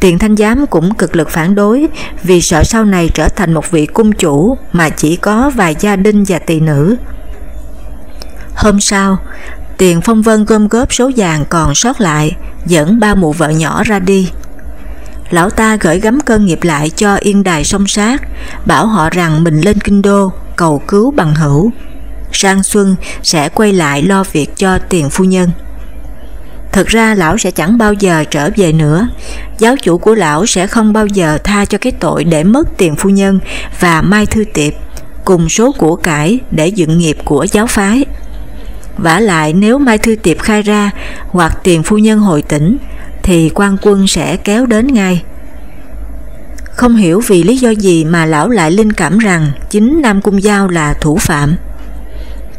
Tiền Thanh Giám cũng cực lực phản đối vì sợ sau này trở thành một vị cung chủ mà chỉ có vài gia đình và tỳ nữ. Hôm sau, Tiền Phong Vân gom góp số vàng còn sót lại, dẫn ba mụ vợ nhỏ ra đi. Lão ta gửi gắm cơn nghiệp lại cho yên đài song sát, bảo họ rằng mình lên kinh đô, cầu cứu bằng hữu. Sang Xuân sẽ quay lại lo việc cho tiền phu nhân. Thật ra lão sẽ chẳng bao giờ trở về nữa, giáo chủ của lão sẽ không bao giờ tha cho cái tội để mất tiền phu nhân và Mai Thư Tiệp, cùng số của cải để dựng nghiệp của giáo phái vả lại nếu Mai Thư Tiệp khai ra hoặc tiền phu nhân hồi tỉnh thì quan quân sẽ kéo đến ngay. Không hiểu vì lý do gì mà lão lại linh cảm rằng chính Nam Cung Giao là thủ phạm.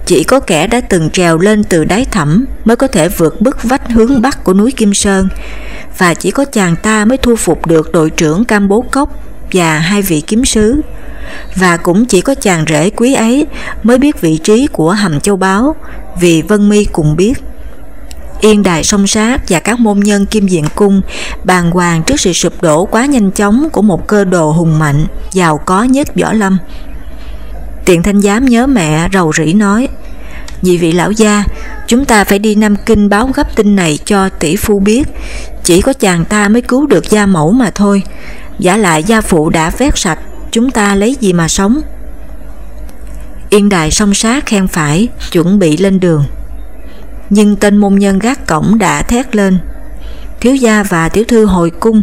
Chỉ có kẻ đã từng trèo lên từ đáy thẳm mới có thể vượt bức vách hướng bắc của núi Kim Sơn, và chỉ có chàng ta mới thu phục được đội trưởng Cam Bố Cốc và hai vị kiếm sứ và cũng chỉ có chàng rể quý ấy mới biết vị trí của hầm châu báu vì Vân Mi cùng biết. Yên đài sông sát và các môn nhân kim diện cung bàng hoàng trước sự sụp đổ quá nhanh chóng của một cơ đồ hùng mạnh, giàu có nhất võ lâm. Tiện thanh giám nhớ mẹ rầu rĩ nói Nhị vị lão gia, chúng ta phải đi Nam Kinh báo gấp tin này cho tỷ phu biết, chỉ có chàng ta mới cứu được gia mẫu mà thôi. Giả lại gia phụ đã vét sạch, chúng ta lấy gì mà sống? Yên đài song sát khen phải, chuẩn bị lên đường. Nhưng tên môn nhân gác cổng đã thét lên. Thiếu gia và tiểu thư hồi cung.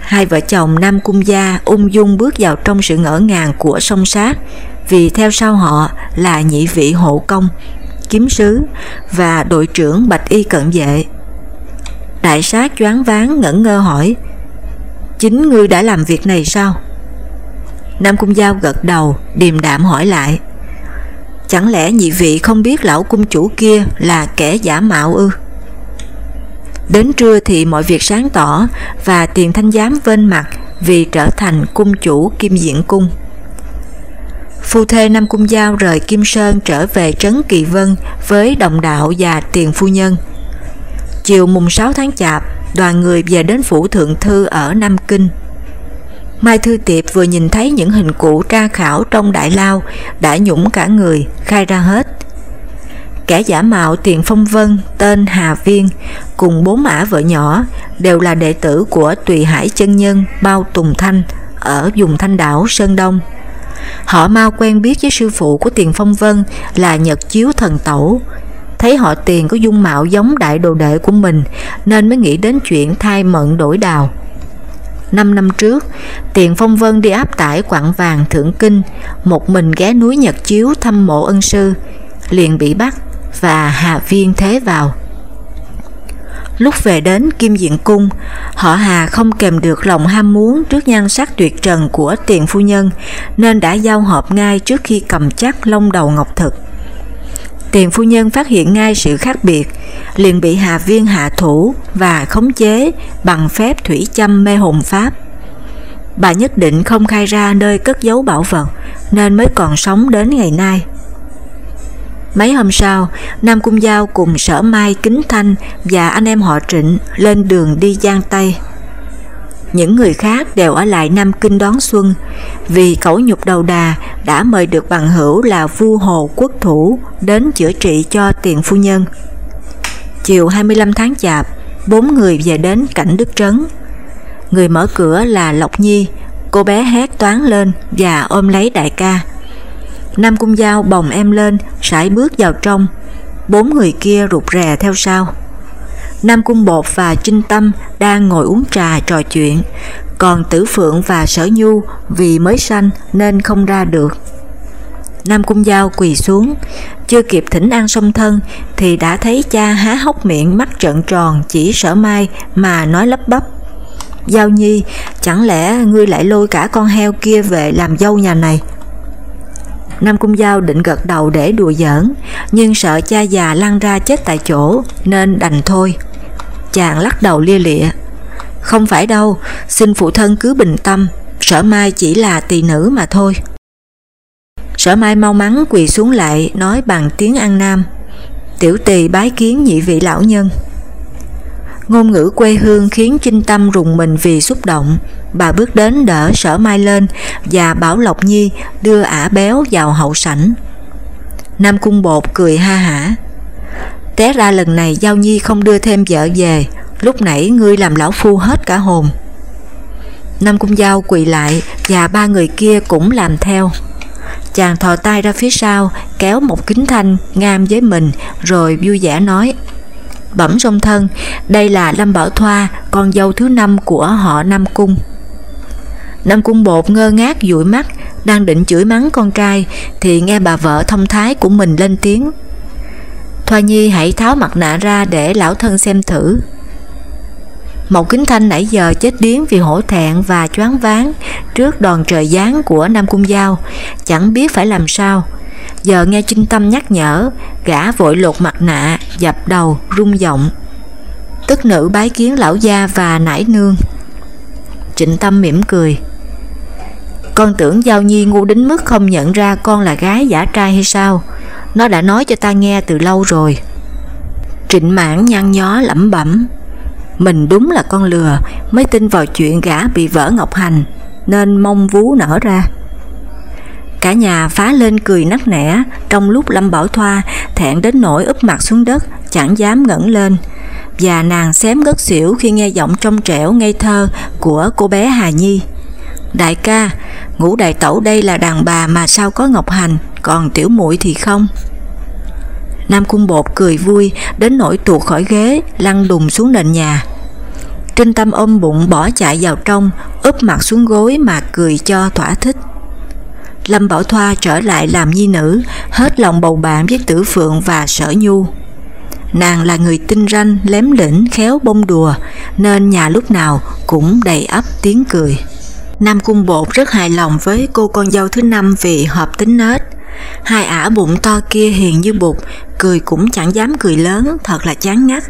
Hai vợ chồng Nam Cung Gia ung dung bước vào trong sự ngỡ ngàng của song sát vì theo sau họ là nhị vị hộ công, kiếm sứ và đội trưởng Bạch Y Cận Vệ. Đại sát choáng váng ngẩn ngơ hỏi Chính ngươi đã làm việc này sao? Nam Cung Giao gật đầu, điềm đạm hỏi lại Chẳng lẽ nhị vị không biết lão cung chủ kia là kẻ giả mạo ư? Đến trưa thì mọi việc sáng tỏ và tiền thanh giám vên mặt vì trở thành cung chủ kim diện cung. Phu thê Nam Cung Giao rời Kim Sơn trở về Trấn Kỳ Vân với đồng đạo và tiền phu nhân. Chiều mùng 6 tháng Chạp, đoàn người về đến phủ thượng thư ở Nam Kinh. Mai Thư Tiệp vừa nhìn thấy những hình cụ tra khảo trong đại lao đã nhũng cả người, khai ra hết. Kẻ giả mạo Tiền Phong Vân tên Hà Viên cùng bốn mã vợ nhỏ đều là đệ tử của Tùy Hải Chân Nhân Bao Tùng Thanh ở vùng Thanh đảo Sơn Đông. Họ mau quen biết với sư phụ của Tiền Phong Vân là Nhật Chiếu Thần Tẩu, thấy họ Tiền có dung mạo giống đại đồ đệ của mình nên mới nghĩ đến chuyện thai mận đổi đào. Năm năm trước, Tiền Phong Vân đi áp tải quặng vàng thượng kinh, một mình ghé núi Nhật Chiếu thăm mộ ân sư, liền bị bắt và Hà Viên thế vào. Lúc về đến Kim Diện Cung, họ Hà không kèm được lòng ham muốn trước nhan sắc tuyệt trần của tiền phu nhân nên đã giao họp ngay trước khi cầm chắc lông đầu ngọc thực. Tiền phu nhân phát hiện ngay sự khác biệt, liền bị Hà Viên hạ thủ và khống chế bằng phép thủy châm mê hồn pháp. Bà nhất định không khai ra nơi cất giấu bảo vật nên mới còn sống đến ngày nay. Mấy hôm sau, Nam Cung Giao cùng Sở Mai Kính Thanh và anh em họ Trịnh lên đường đi Giang Tây. Những người khác đều ở lại Nam Kinh đón xuân vì cẩu nhục đầu đà đã mời được bằng hữu là vua hồ quốc thủ đến chữa trị cho tiền phu nhân. Chiều 25 tháng chạp, bốn người về đến cảnh Đức Trấn. Người mở cửa là Lộc Nhi, cô bé hét toán lên và ôm lấy đại ca. Nam Cung Giao bồng em lên, sải bước vào trong, bốn người kia rụt rè theo sau. Nam Cung Bột và Trinh Tâm đang ngồi uống trà trò chuyện, còn Tử Phượng và Sở Nhu vì mới sanh nên không ra được. Nam Cung Giao quỳ xuống, chưa kịp thỉnh an song thân thì đã thấy cha há hốc miệng mắt trợn tròn chỉ sở mai mà nói lấp bắp. Giao Nhi, chẳng lẽ ngươi lại lôi cả con heo kia về làm dâu nhà này? Nam Cung Giao định gật đầu để đùa giỡn, nhưng sợ cha già lăn ra chết tại chỗ nên đành thôi. Chàng lắc đầu lia lịa. Không phải đâu, xin phụ thân cứ bình tâm, sở mai chỉ là tỳ nữ mà thôi. Sở mai mau mắn quỳ xuống lại nói bằng tiếng An Nam. Tiểu tỳ bái kiến nhị vị lão nhân. Ngôn ngữ quê hương khiến Trinh Tâm rùng mình vì xúc động. Bà bước đến đỡ sở mai lên và bảo Lộc Nhi đưa ả béo vào hậu sảnh. Nam Cung Bột cười ha hả. Té ra lần này Giao Nhi không đưa thêm vợ về, lúc nãy ngươi làm lão phu hết cả hồn. Nam Cung Giao quỳ lại và ba người kia cũng làm theo. Chàng thò tay ra phía sau, kéo một kính thanh ngam với mình rồi vui vẻ nói Bẩm song thân, đây là Lâm Bảo Thoa, con dâu thứ năm của họ Nam Cung. Nam Cung Bột ngơ ngác dụi mắt, đang định chửi mắng con trai thì nghe bà vợ thông thái của mình lên tiếng. Thoa Nhi hãy tháo mặt nạ ra để lão thân xem thử. Mộc Kính Thanh nãy giờ chết điếng vì hổ thẹn và choáng váng trước đòn trời giáng của Nam Cung Giao, chẳng biết phải làm sao. Giờ nghe Trinh Tâm nhắc nhở, gã vội lột mặt nạ, dập đầu, rung giọng. Tức nữ bái kiến lão gia và nải nương. Trịnh Tâm mỉm cười. Con tưởng Giao Nhi ngu đến mức không nhận ra con là gái giả trai hay sao? Nó đã nói cho ta nghe từ lâu rồi. Trịnh mãn nhăn nhó lẩm bẩm. Mình đúng là con lừa, mới tin vào chuyện gã bị vỡ ngọc hành, nên mong vú nở ra. Cả nhà phá lên cười nắc nẻ, trong lúc Lâm Bảo Thoa thẹn đến nỗi úp mặt xuống đất, chẳng dám ngẩng lên và nàng xém ngất xỉu khi nghe giọng trong trẻo ngây thơ của cô bé Hà Nhi. Đại ca, ngũ đại tẩu đây là đàn bà mà sao có Ngọc Hành, còn tiểu muội thì không. Nam Cung Bột cười vui đến nỗi tuột khỏi ghế, lăn đùng xuống nền nhà. Trinh Tâm ôm bụng bỏ chạy vào trong, úp mặt xuống gối mà cười cho thỏa thích. Lâm Bảo Thoa trở lại làm nhi nữ, hết lòng bầu bạn với Tử Phượng và Sở Nhu. Nàng là người tinh ranh, lém lĩnh, khéo bông đùa, nên nhà lúc nào cũng đầy ấp tiếng cười. Nam Cung Bột rất hài lòng với cô con dâu thứ năm vì hợp tính nết. Hai ả bụng to kia hiền như bụt, cười cũng chẳng dám cười lớn, thật là chán ngắt.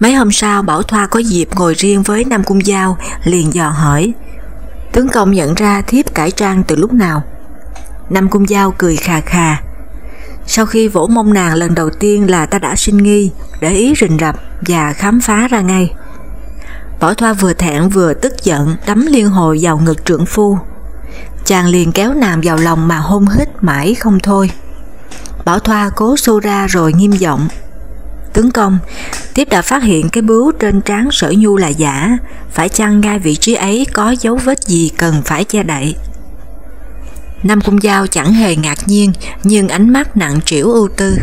Mấy hôm sau Bảo Thoa có dịp ngồi riêng với Nam Cung Giao, liền dò hỏi, tướng công nhận ra thiếp cải trang từ lúc nào? Nam Cung Giao cười khà khà, sau khi vỗ mông nàng lần đầu tiên là ta đã sinh nghi, để ý rình rập và khám phá ra ngay. Bảo Thoa vừa thẹn vừa tức giận đấm liên hồi vào ngực trưởng phu. Chàng liền kéo nàng vào lòng mà hôn hít mãi không thôi. Bảo Thoa cố xô ra rồi nghiêm giọng. Tướng công, tiếp đã phát hiện cái bướu trên trán sở nhu là giả, phải chăng ngay vị trí ấy có dấu vết gì cần phải che đậy. Nam Cung Giao chẳng hề ngạc nhiên, nhưng ánh mắt nặng trĩu ưu tư.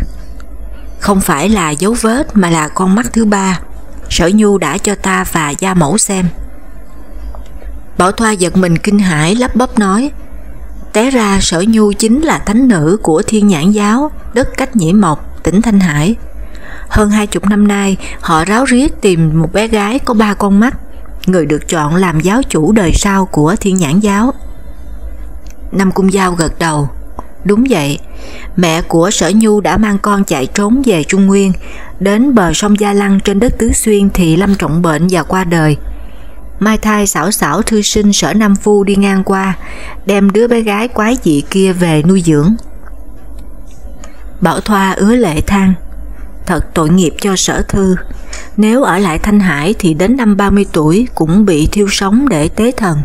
Không phải là dấu vết mà là con mắt thứ ba, sở nhu đã cho ta và gia mẫu xem. Bảo Thoa giật mình kinh hãi lắp bắp nói, té ra sở nhu chính là thánh nữ của thiên nhãn giáo, đất cách nhĩ mộc, tỉnh Thanh Hải. Hơn hai chục năm nay, họ ráo riết tìm một bé gái có ba con mắt, người được chọn làm giáo chủ đời sau của thiên nhãn giáo. Năm Cung Giao gật đầu. Đúng vậy, mẹ của Sở Nhu đã mang con chạy trốn về Trung Nguyên, đến bờ sông Gia Lăng trên đất Tứ Xuyên thì lâm trọng bệnh và qua đời. Mai thai xảo xảo thư sinh Sở Nam Phu đi ngang qua, đem đứa bé gái quái dị kia về nuôi dưỡng. Bảo Thoa ứa lệ than, thật tội nghiệp cho sở thư, nếu ở lại Thanh Hải thì đến năm 30 tuổi cũng bị thiêu sống để tế thần.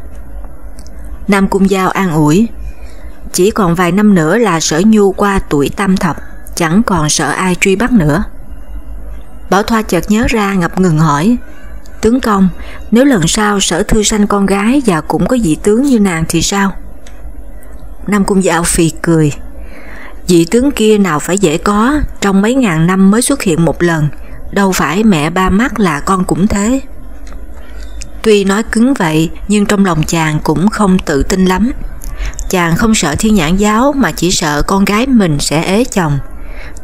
Nam Cung Giao an ủi, chỉ còn vài năm nữa là sở nhu qua tuổi tam thập, chẳng còn sợ ai truy bắt nữa. Bảo Thoa chợt nhớ ra ngập ngừng hỏi, tướng công, nếu lần sau sở thư sanh con gái và cũng có dị tướng như nàng thì sao? Nam Cung Giao phì cười, dị tướng kia nào phải dễ có, trong mấy ngàn năm mới xuất hiện một lần, đâu phải mẹ ba mắt là con cũng thế. Tuy nói cứng vậy nhưng trong lòng chàng cũng không tự tin lắm. Chàng không sợ thiên nhãn giáo mà chỉ sợ con gái mình sẽ ế chồng.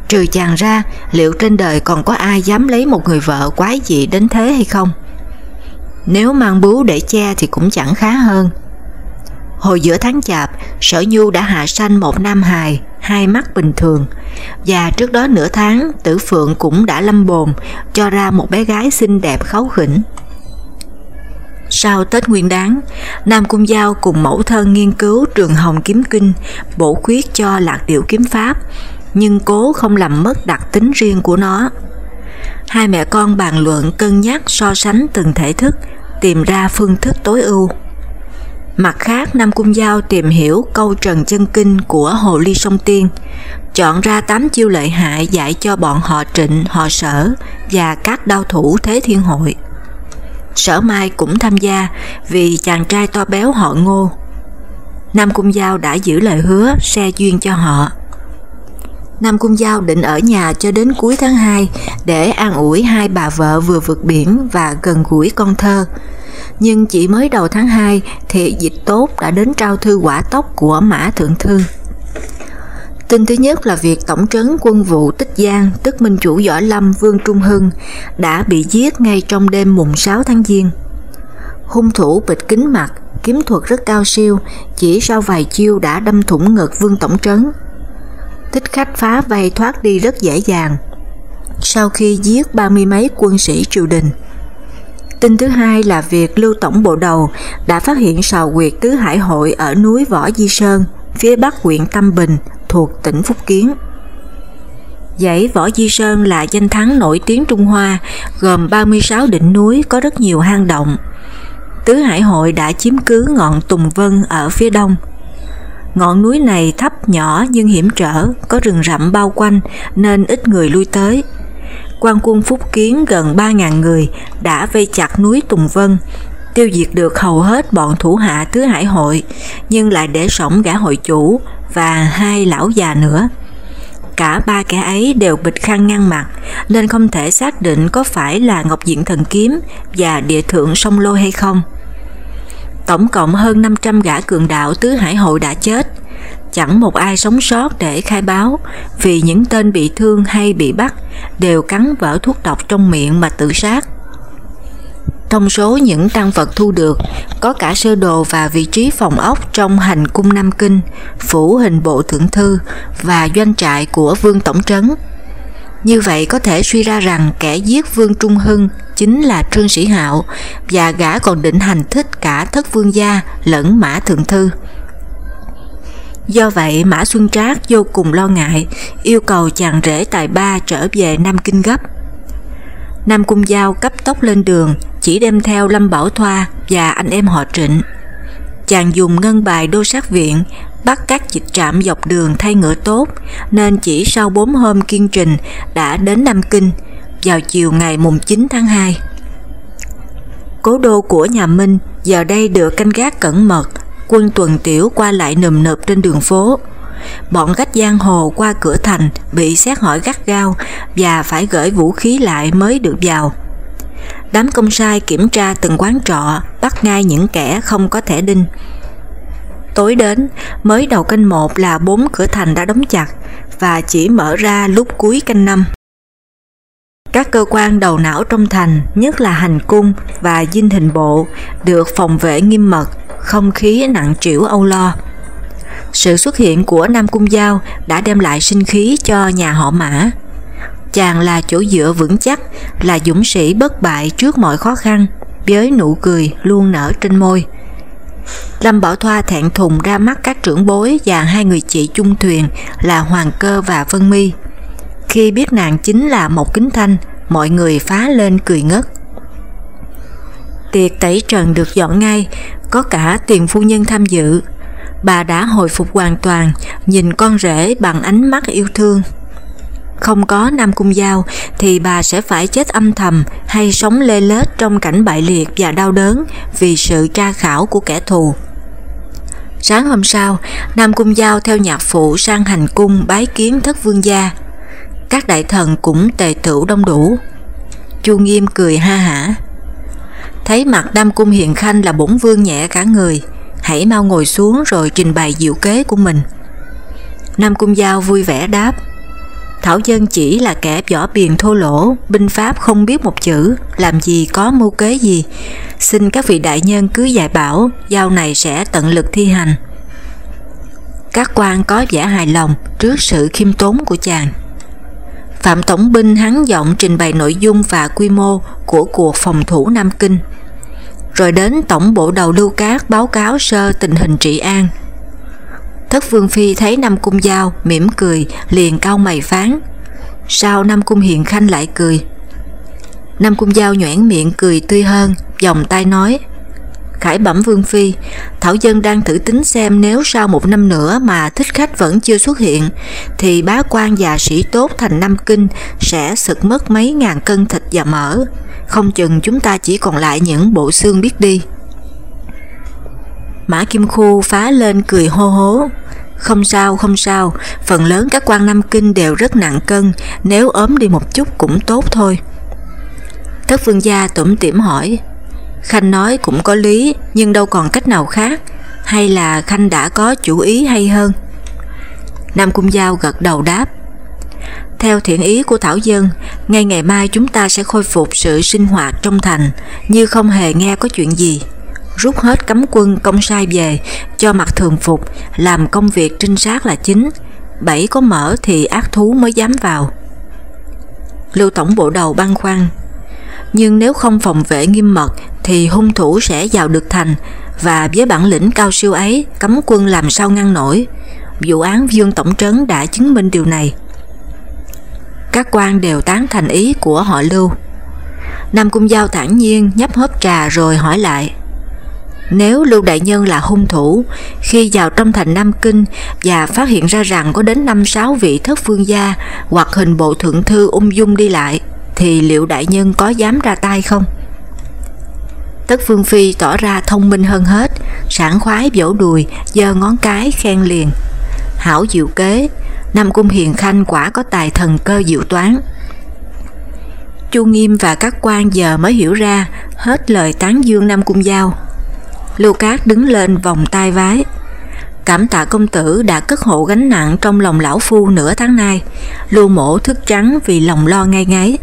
Trừ chàng ra, liệu trên đời còn có ai dám lấy một người vợ quái dị đến thế hay không? Nếu mang bú để che thì cũng chẳng khá hơn. Hồi giữa tháng chạp, Sở Nhu đã hạ sanh một nam hài, hai mắt bình thường, và trước đó nửa tháng Tử Phượng cũng đã lâm bồn cho ra một bé gái xinh đẹp kháu khỉnh. Sau Tết Nguyên Đán, Nam Cung Giao cùng mẫu thân nghiên cứu trường Hồng Kiếm Kinh, bổ khuyết cho lạc Tiểu kiếm pháp, nhưng cố không làm mất đặc tính riêng của nó. Hai mẹ con bàn luận cân nhắc so sánh từng thể thức, tìm ra phương thức tối ưu. Mặt khác, Nam Cung Giao tìm hiểu câu trần chân kinh của Hồ Ly Sông Tiên, chọn ra 8 chiêu lợi hại dạy cho bọn họ trịnh, họ sở và các đao thủ Thế Thiên Hội. Sở Mai cũng tham gia vì chàng trai to béo họ ngô. Nam Cung Giao đã giữ lời hứa xe duyên cho họ. Nam Cung Giao định ở nhà cho đến cuối tháng 2 để an ủi hai bà vợ vừa vượt biển và gần gũi con thơ. Nhưng chỉ mới đầu tháng 2 thì dịch tốt đã đến trao thư quả tóc của Mã Thượng Thư. Tin thứ nhất là việc tổng trấn quân vụ Tích Giang, tức Minh Chủ Võ Lâm Vương Trung Hưng, đã bị giết ngay trong đêm mùng 6 tháng Giêng. Hung thủ bịt kính mặt, kiếm thuật rất cao siêu, chỉ sau vài chiêu đã đâm thủng ngực Vương Tổng Trấn. Thích khách phá vây thoát đi rất dễ dàng, sau khi giết ba mươi mấy quân sĩ triều đình. Tin thứ hai là việc Lưu Tổng Bộ Đầu đã phát hiện sào quyệt tứ hải hội ở núi Võ Di Sơn, phía bắc huyện Tâm Bình, thuộc tỉnh Phúc Kiến. Dãy Võ Di Sơn là danh thắng nổi tiếng Trung Hoa, gồm 36 đỉnh núi có rất nhiều hang động. Tứ Hải Hội đã chiếm cứ ngọn Tùng Vân ở phía đông. Ngọn núi này thấp nhỏ nhưng hiểm trở, có rừng rậm bao quanh nên ít người lui tới. Quan quân Phúc Kiến gần 3.000 người đã vây chặt núi Tùng Vân, tiêu diệt được hầu hết bọn thủ hạ Tứ Hải Hội, nhưng lại để sống gã hội chủ và hai lão già nữa. Cả ba kẻ ấy đều bịt khăn ngăn mặt, nên không thể xác định có phải là Ngọc Diện Thần Kiếm và địa thượng sông Lô hay không. Tổng cộng hơn 500 gã cường đạo tứ hải hội đã chết, chẳng một ai sống sót để khai báo vì những tên bị thương hay bị bắt đều cắn vỡ thuốc độc trong miệng mà tự sát. Trong số những tăng vật thu được, có cả sơ đồ và vị trí phòng ốc trong hành cung Nam Kinh, phủ hình bộ thượng thư và doanh trại của Vương Tổng Trấn. Như vậy có thể suy ra rằng kẻ giết Vương Trung Hưng chính là Trương Sĩ Hạo và gã còn định hành thích cả thất vương gia lẫn Mã Thượng Thư. Do vậy Mã Xuân Trác vô cùng lo ngại, yêu cầu chàng rể tài ba trở về Nam Kinh gấp. Nam Cung Giao cấp tốc lên đường, chỉ đem theo Lâm Bảo Thoa và anh em họ Trịnh. Chàng dùng ngân bài đô sát viện bắt các dịch trạm dọc đường thay ngựa tốt, nên chỉ sau 4 hôm kiên trình đã đến Nam Kinh vào chiều ngày mùng 9 tháng 2. Cố đô của nhà Minh giờ đây được canh gác cẩn mật, quân tuần tiểu qua lại nườm nượp trên đường phố. Bọn gách giang hồ qua cửa thành bị xét hỏi gắt gao và phải gửi vũ khí lại mới được vào. Đám công sai kiểm tra từng quán trọ, bắt ngay những kẻ không có thẻ đinh. Tối đến, mới đầu canh một là bốn cửa thành đã đóng chặt và chỉ mở ra lúc cuối canh năm. Các cơ quan đầu não trong thành, nhất là hành cung và dinh hình bộ, được phòng vệ nghiêm mật, không khí nặng trĩu âu lo. Sự xuất hiện của Nam Cung Giao đã đem lại sinh khí cho nhà họ Mã. Chàng là chỗ dựa vững chắc, là dũng sĩ bất bại trước mọi khó khăn, với nụ cười luôn nở trên môi. Lâm Bảo Thoa thẹn thùng ra mắt các trưởng bối và hai người chị chung thuyền là Hoàng Cơ và Vân Mi. Khi biết nàng chính là một kính thanh, mọi người phá lên cười ngất. Tiệc tẩy trần được dọn ngay, có cả tiền phu nhân tham dự. Bà đã hồi phục hoàn toàn, nhìn con rể bằng ánh mắt yêu thương. Không có Nam Cung Giao thì bà sẽ phải chết âm thầm hay sống lê lết trong cảnh bại liệt và đau đớn vì sự tra khảo của kẻ thù. Sáng hôm sau, Nam Cung Giao theo nhạc phụ sang hành cung bái kiến thất vương gia. Các đại thần cũng tề tửu đông đủ. Chu Nghiêm cười ha hả. Thấy mặt Nam Cung Hiền Khanh là bổn vương nhẹ cả người, hãy mau ngồi xuống rồi trình bày diệu kế của mình. Nam Cung Giao vui vẻ đáp, Thảo Dân chỉ là kẻ võ biền thô lỗ, binh pháp không biết một chữ, làm gì có mưu kế gì. Xin các vị đại nhân cứ dạy bảo, giao này sẽ tận lực thi hành. Các quan có vẻ hài lòng trước sự khiêm tốn của chàng. Phạm Tổng binh hắn giọng trình bày nội dung và quy mô của cuộc phòng thủ Nam Kinh. Rồi đến Tổng bộ đầu Lưu Cát báo cáo sơ tình hình trị an. Thất Vương Phi thấy Nam Cung Giao mỉm cười liền cau mày phán. Sao Nam Cung Hiền Khanh lại cười? Nam Cung Giao nhoảng miệng cười tươi hơn, vòng tay nói Khải bẩm Vương Phi, Thảo Dân đang thử tính xem nếu sau một năm nữa mà thích khách vẫn chưa xuất hiện, thì bá quan già sĩ tốt thành Nam Kinh sẽ sực mất mấy ngàn cân thịt và mỡ, không chừng chúng ta chỉ còn lại những bộ xương biết đi. Mã Kim Khu phá lên cười hô hố, không sao, không sao, phần lớn các quan Nam Kinh đều rất nặng cân, nếu ốm đi một chút cũng tốt thôi. Thất vương gia tủm tỉm hỏi, Khanh nói cũng có lý, nhưng đâu còn cách nào khác, hay là Khanh đã có chủ ý hay hơn? Nam Cung Giao gật đầu đáp. Theo thiện ý của Thảo Dân, ngay ngày mai chúng ta sẽ khôi phục sự sinh hoạt trong thành, như không hề nghe có chuyện gì. Rút hết cấm quân công sai về, cho mặt thường phục, làm công việc trinh sát là chính. Bảy có mở thì ác thú mới dám vào. Lưu Tổng Bộ Đầu băn khoăn. Nhưng nếu không phòng vệ nghiêm mật thì hung thủ sẽ vào được thành và với bản lĩnh cao siêu ấy cấm quân làm sao ngăn nổi. Vụ án Dương Tổng Trấn đã chứng minh điều này. Các quan đều tán thành ý của họ Lưu. Nam Cung Giao thản nhiên nhấp hớp trà rồi hỏi lại. Nếu Lưu Đại Nhân là hung thủ, khi vào trong thành Nam Kinh và phát hiện ra rằng có đến 5-6 vị thất phương gia hoặc hình bộ thượng thư ung dung đi lại, thì liệu Đại Nhân có dám ra tay không? Tất Phương Phi tỏ ra thông minh hơn hết, sảng khoái vỗ đùi, giơ ngón cái khen liền. Hảo diệu kế, Nam Cung Hiền Khanh quả có tài thần cơ diệu toán. Chu Nghiêm và các quan giờ mới hiểu ra hết lời tán dương Nam Cung Giao. Lưu Cát đứng lên vòng tay vái. Cảm tạ công tử đã cất hộ gánh nặng trong lòng lão phu nửa tháng nay, lưu mổ thức trắng vì lòng lo ngay ngáy.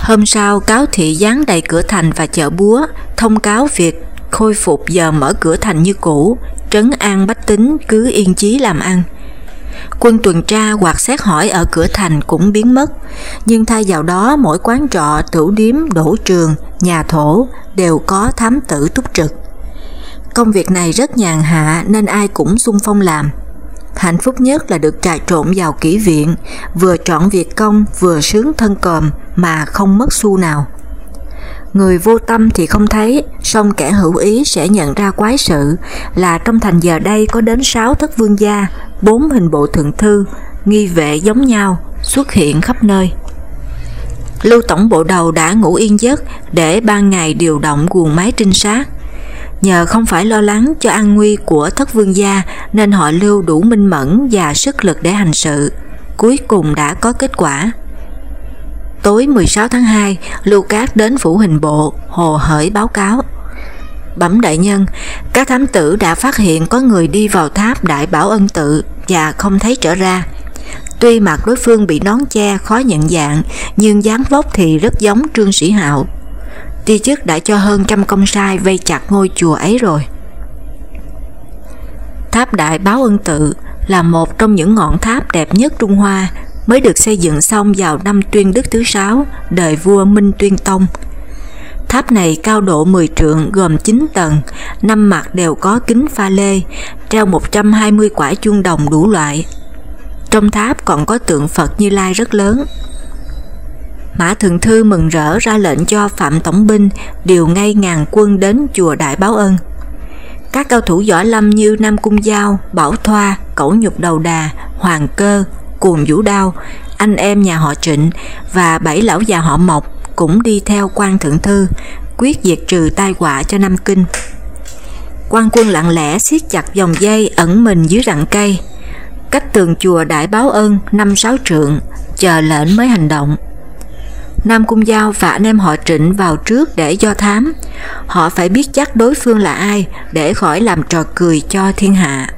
Hôm sau cáo thị dán đầy cửa thành và chợ búa, thông cáo việc khôi phục giờ mở cửa thành như cũ, trấn an bách tính cứ yên chí làm ăn. Quân tuần tra hoặc xét hỏi ở cửa thành cũng biến mất, nhưng thay vào đó mỗi quán trọ, tửu điếm, đổ trường, nhà thổ đều có thám tử túc trực. Công việc này rất nhàn hạ nên ai cũng sung phong làm. Hạnh phúc nhất là được trà trộn vào kỹ viện, vừa trọn việc công vừa sướng thân còm mà không mất xu nào. Người vô tâm thì không thấy, song kẻ hữu ý sẽ nhận ra quái sự là trong thành giờ đây có đến 6 thất vương gia, bốn hình bộ thượng thư, nghi vệ giống nhau, xuất hiện khắp nơi. Lưu Tổng Bộ Đầu đã ngủ yên giấc để ban ngày điều động guồng máy trinh sát. Nhờ không phải lo lắng cho an nguy của thất vương gia nên họ Lưu đủ minh mẫn và sức lực để hành sự. Cuối cùng đã có kết quả. Tối 16 tháng 2, Lưu Cát đến phủ hình bộ, hồ hởi báo cáo. Bẩm đại nhân, các thám tử đã phát hiện có người đi vào tháp Đại Bảo Ân Tự và không thấy trở ra. Tuy mặt đối phương bị nón che khó nhận dạng, nhưng dáng vóc thì rất giống Trương Sĩ Hạo. Ti chức đã cho hơn trăm công sai vây chặt ngôi chùa ấy rồi. Tháp Đại Báo Ân Tự là một trong những ngọn tháp đẹp nhất Trung Hoa, mới được xây dựng xong vào năm Tuyên Đức thứ sáu, đời vua Minh Tuyên Tông. Tháp này cao độ 10 trượng gồm 9 tầng, năm mặt đều có kính pha lê, treo 120 quả chuông đồng đủ loại. Trong tháp còn có tượng Phật Như Lai rất lớn. Mã Thượng Thư mừng rỡ ra lệnh cho Phạm Tổng binh điều ngay ngàn quân đến chùa Đại Báo Ân. Các cao thủ võ lâm như Nam Cung Giao, Bảo Thoa, Cẩu Nhục Đầu Đà, Hoàng Cơ, Cuồng Vũ Đao, anh em nhà họ Trịnh và bảy lão già họ Mộc cũng đi theo quan thượng thư, quyết diệt trừ tai họa cho Nam Kinh. quan quân lặng lẽ siết chặt dòng dây ẩn mình dưới rặng cây, cách tường chùa Đại Báo Ân năm sáu trượng, chờ lệnh mới hành động. Nam Cung Giao và anh em họ Trịnh vào trước để do thám. Họ phải biết chắc đối phương là ai để khỏi làm trò cười cho thiên hạ.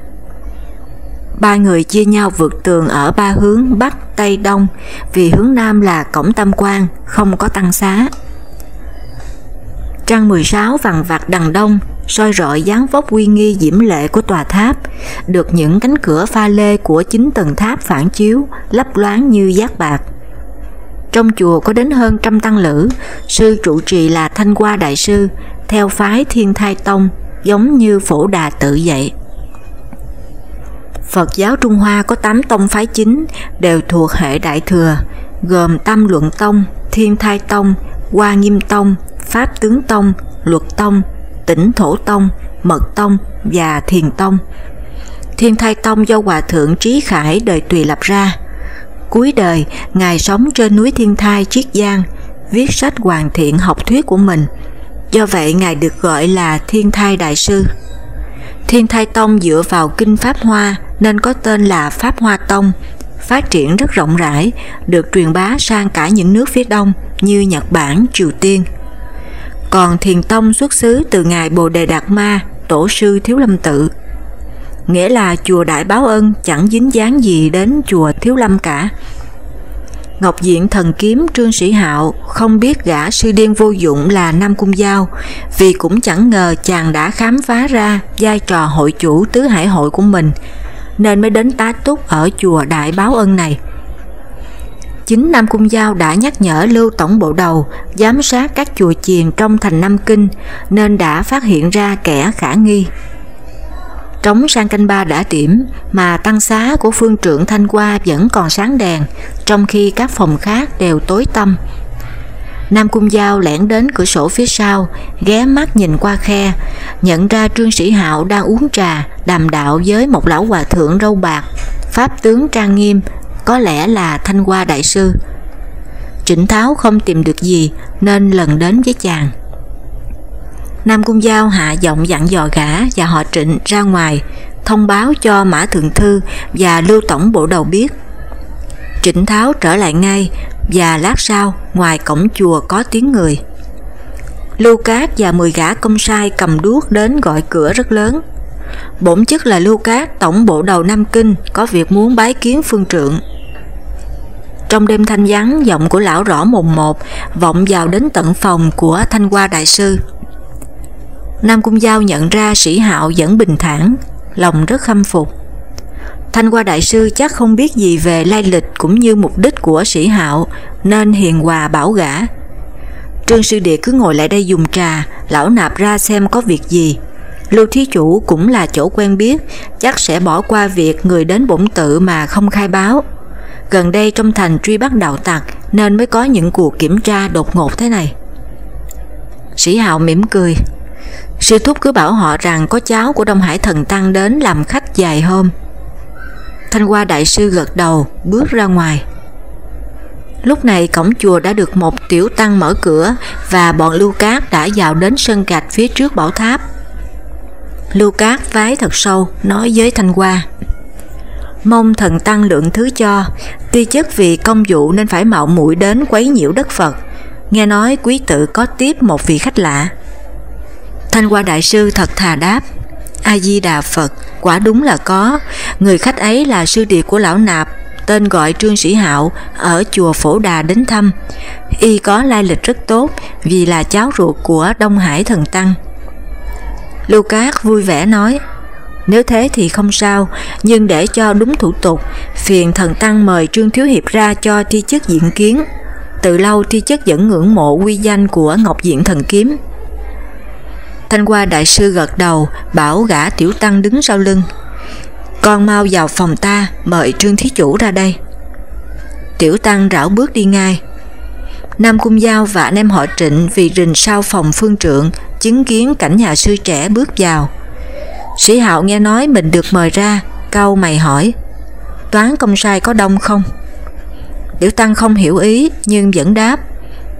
Ba người chia nhau vượt tường ở ba hướng Bắc, Tây, Đông vì hướng Nam là cổng tam quan, không có tăng xá. Trăng 16 vằn vạt đằng đông, soi rọi dáng vóc uy nghi diễm lệ của tòa tháp, được những cánh cửa pha lê của chính tầng tháp phản chiếu, lấp loáng như giác bạc. Trong chùa có đến hơn trăm tăng lữ, sư trụ trì là Thanh Hoa Đại Sư, theo phái Thiên Thai Tông, giống như phổ đà tự dạy. Phật giáo Trung Hoa có 8 tông phái chính đều thuộc hệ Đại Thừa, gồm Tâm Luận Tông, Thiên Thai Tông, Hoa Nghiêm Tông, Pháp Tướng Tông, Luật Tông, Tỉnh Thổ Tông, Mật Tông và Thiền Tông. Thiên Thai Tông do Hòa Thượng Trí Khải đời tùy lập ra. Cuối đời, Ngài sống trên núi Thiên Thai Chiết Giang, viết sách hoàn thiện học thuyết của mình. Do vậy, Ngài được gọi là Thiên Thai Đại Sư. Thiên Thai Tông dựa vào Kinh Pháp Hoa nên có tên là Pháp Hoa Tông, phát triển rất rộng rãi, được truyền bá sang cả những nước phía đông như Nhật Bản, Triều Tiên. Còn Thiền Tông xuất xứ từ Ngài Bồ Đề Đạt Ma, Tổ sư Thiếu Lâm Tự. nghĩa là chùa Đại Báo Ân chẳng dính dáng gì đến chùa Thiếu Lâm cả. Ngọc Diện thần kiếm Trương Sĩ Hạo không biết gã sư điên vô dụng là Nam Cung Giao vì cũng chẳng ngờ chàng đã khám phá ra vai trò hội chủ tứ hải hội của mình nên mới đến tá túc ở chùa Đại Báo Ân này. Chính Nam Cung Giao đã nhắc nhở Lưu Tổng Bộ Đầu giám sát các chùa chiền trong thành Nam Kinh nên đã phát hiện ra kẻ khả nghi. Trống sang canh ba đã điểm mà tăng xá của phương trưởng Thanh Hoa vẫn còn sáng đèn, trong khi các phòng khác đều tối tăm. Nam Cung Giao lẻn đến cửa sổ phía sau, ghé mắt nhìn qua khe, nhận ra Trương Sĩ Hạo đang uống trà, đàm đạo với một lão hòa thượng râu bạc, pháp tướng trang nghiêm, có lẽ là Thanh Hoa Đại Sư. Trịnh Tháo không tìm được gì nên lần đến với chàng. Nam Cung Giao hạ giọng dặn dò gã và họ trịnh ra ngoài, thông báo cho Mã Thượng Thư và Lưu Tổng Bộ Đầu biết. Trịnh Tháo trở lại ngay và lát sau ngoài cổng chùa có tiếng người. Lưu Cát và 10 gã công sai cầm đuốc đến gọi cửa rất lớn. Bổn chức là Lưu Cát, tổng bộ đầu Nam Kinh, có việc muốn bái kiến phương trượng. Trong đêm thanh vắng, giọng của lão rõ mồm một, vọng vào đến tận phòng của Thanh Hoa Đại Sư. Nam Cung Giao nhận ra sĩ hạo vẫn bình thản, lòng rất khâm phục. Thanh Hoa Đại Sư chắc không biết gì về lai lịch cũng như mục đích của sĩ hạo nên hiền hòa bảo gã. Trương Sư Địa cứ ngồi lại đây dùng trà, lão nạp ra xem có việc gì. Lưu Thí Chủ cũng là chỗ quen biết, chắc sẽ bỏ qua việc người đến bổn tự mà không khai báo. Gần đây trong thành truy bắt đạo tặc nên mới có những cuộc kiểm tra đột ngột thế này. Sĩ Hạo mỉm cười. Sư Thúc cứ bảo họ rằng có cháu của Đông Hải Thần Tăng đến làm khách dài hôm. Thanh Hoa Đại Sư gật đầu, bước ra ngoài. Lúc này cổng chùa đã được một tiểu tăng mở cửa và bọn Lưu Cát đã vào đến sân gạch phía trước bảo tháp. Lưu Cát vái thật sâu, nói với Thanh Hoa. Mong thần tăng lượng thứ cho, tuy chất vì công vụ nên phải mạo muội đến quấy nhiễu đất Phật. Nghe nói quý tự có tiếp một vị khách lạ. Thanh Hoa Đại Sư thật thà đáp, A-di-đà Phật, quả đúng là có, người khách ấy là sư điệt của lão nạp, tên gọi Trương Sĩ Hạo, ở chùa Phổ Đà đến thăm. Y có lai lịch rất tốt vì là cháu ruột của Đông Hải Thần Tăng. Lưu Cát vui vẻ nói, nếu thế thì không sao, nhưng để cho đúng thủ tục, phiền thần tăng mời Trương Thiếu Hiệp ra cho thi chức diện kiến. Từ lâu thi chức vẫn ngưỡng mộ uy danh của Ngọc Diện Thần Kiếm. Thanh Hoa Đại Sư gật đầu, bảo gã tiểu tăng đứng sau lưng. Con mau vào phòng ta, mời Trương Thí Chủ ra đây. Tiểu tăng rảo bước đi ngay. Nam Cung Giao và anh em họ trịnh vì rình sau phòng phương trượng, chứng kiến cảnh nhà sư trẻ bước vào. Sĩ Hạo nghe nói mình được mời ra, câu mày hỏi, toán công sai có đông không? Tiểu Tăng không hiểu ý nhưng vẫn đáp,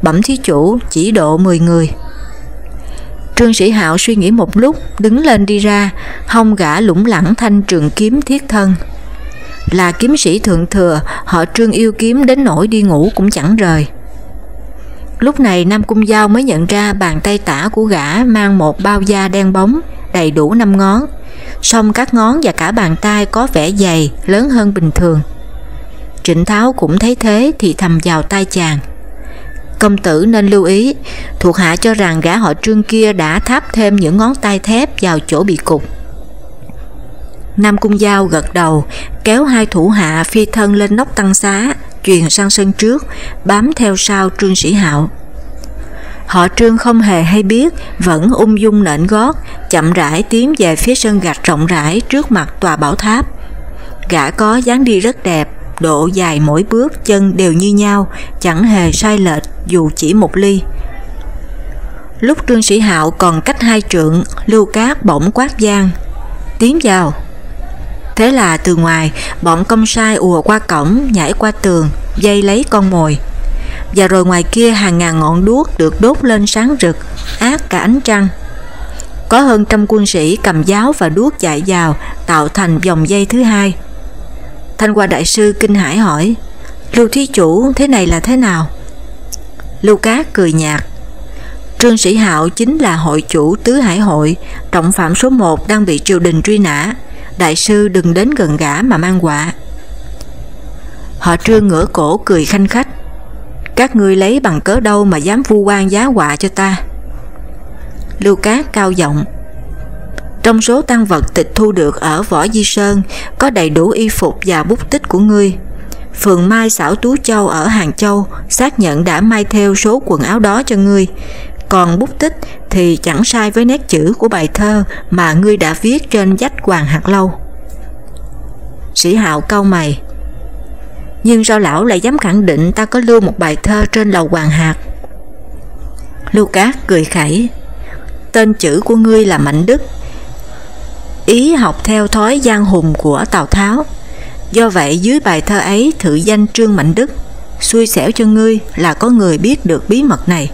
bẩm thí chủ chỉ độ 10 người. Trương Sĩ Hạo suy nghĩ một lúc, đứng lên đi ra, hông gã lũng lẳng thanh trường kiếm thiết thân. Là kiếm sĩ thượng thừa, họ trương yêu kiếm đến nỗi đi ngủ cũng chẳng rời. Lúc này Nam Cung Giao mới nhận ra bàn tay tả của gã mang một bao da đen bóng, đầy đủ năm ngón, song các ngón và cả bàn tay có vẻ dày, lớn hơn bình thường. Trịnh Tháo cũng thấy thế thì thầm vào tai chàng. Công tử nên lưu ý, thuộc hạ cho rằng gã họ trương kia đã tháp thêm những ngón tay thép vào chỗ bị cục. Nam Cung Giao gật đầu, kéo hai thủ hạ phi thân lên nóc tăng xá, truyền sang sân trước, bám theo sau Trương Sĩ Hạo. Họ Trương không hề hay biết, vẫn ung dung nện gót, chậm rãi tiến về phía sân gạch rộng rãi trước mặt tòa bảo tháp. Gã có dáng đi rất đẹp, độ dài mỗi bước chân đều như nhau, chẳng hề sai lệch dù chỉ một ly. Lúc Trương Sĩ Hạo còn cách hai trượng, Lưu Cát bỗng quát gian. Tiến vào. Thế là từ ngoài, bọn công sai ùa qua cổng, nhảy qua tường, dây lấy con mồi. Và rồi ngoài kia hàng ngàn ngọn đuốc được đốt lên sáng rực, ác cả ánh trăng. Có hơn trăm quân sĩ cầm giáo và đuốc chạy vào, tạo thành vòng dây thứ hai. Thanh Hoa Đại Sư kinh hãi hỏi, Lưu Thí Chủ thế này là thế nào? Lưu Cát cười nhạt, Trương Sĩ Hạo chính là hội chủ Tứ Hải Hội, trọng phạm số 1 đang bị triều đình truy nã. đại sư đừng đến gần gã mà mang họa. Họ trương ngửa cổ cười khanh khách, các ngươi lấy bằng cớ đâu mà dám vu quan giá họa cho ta. Lưu Cát cao giọng, trong số tăng vật tịch thu được ở Võ Di Sơn, có đầy đủ y phục và bút tích của ngươi. Phường Mai xảo Tú Châu ở Hàng Châu xác nhận đã mai theo số quần áo đó cho ngươi. Còn bút tích thì chẳng sai với nét chữ của bài thơ mà ngươi đã viết trên dách Hoàng Hạt Lâu. Sĩ Hạo câu mày Nhưng sao lão lại dám khẳng định ta có lưu một bài thơ trên lầu Hoàng Hạt? Lưu Cát cười khẩy Tên chữ của ngươi là Mạnh Đức Ý học theo thói giang hùng của Tào Tháo Do vậy dưới bài thơ ấy thử danh Trương Mạnh Đức Xui xẻo cho ngươi là có người biết được bí mật này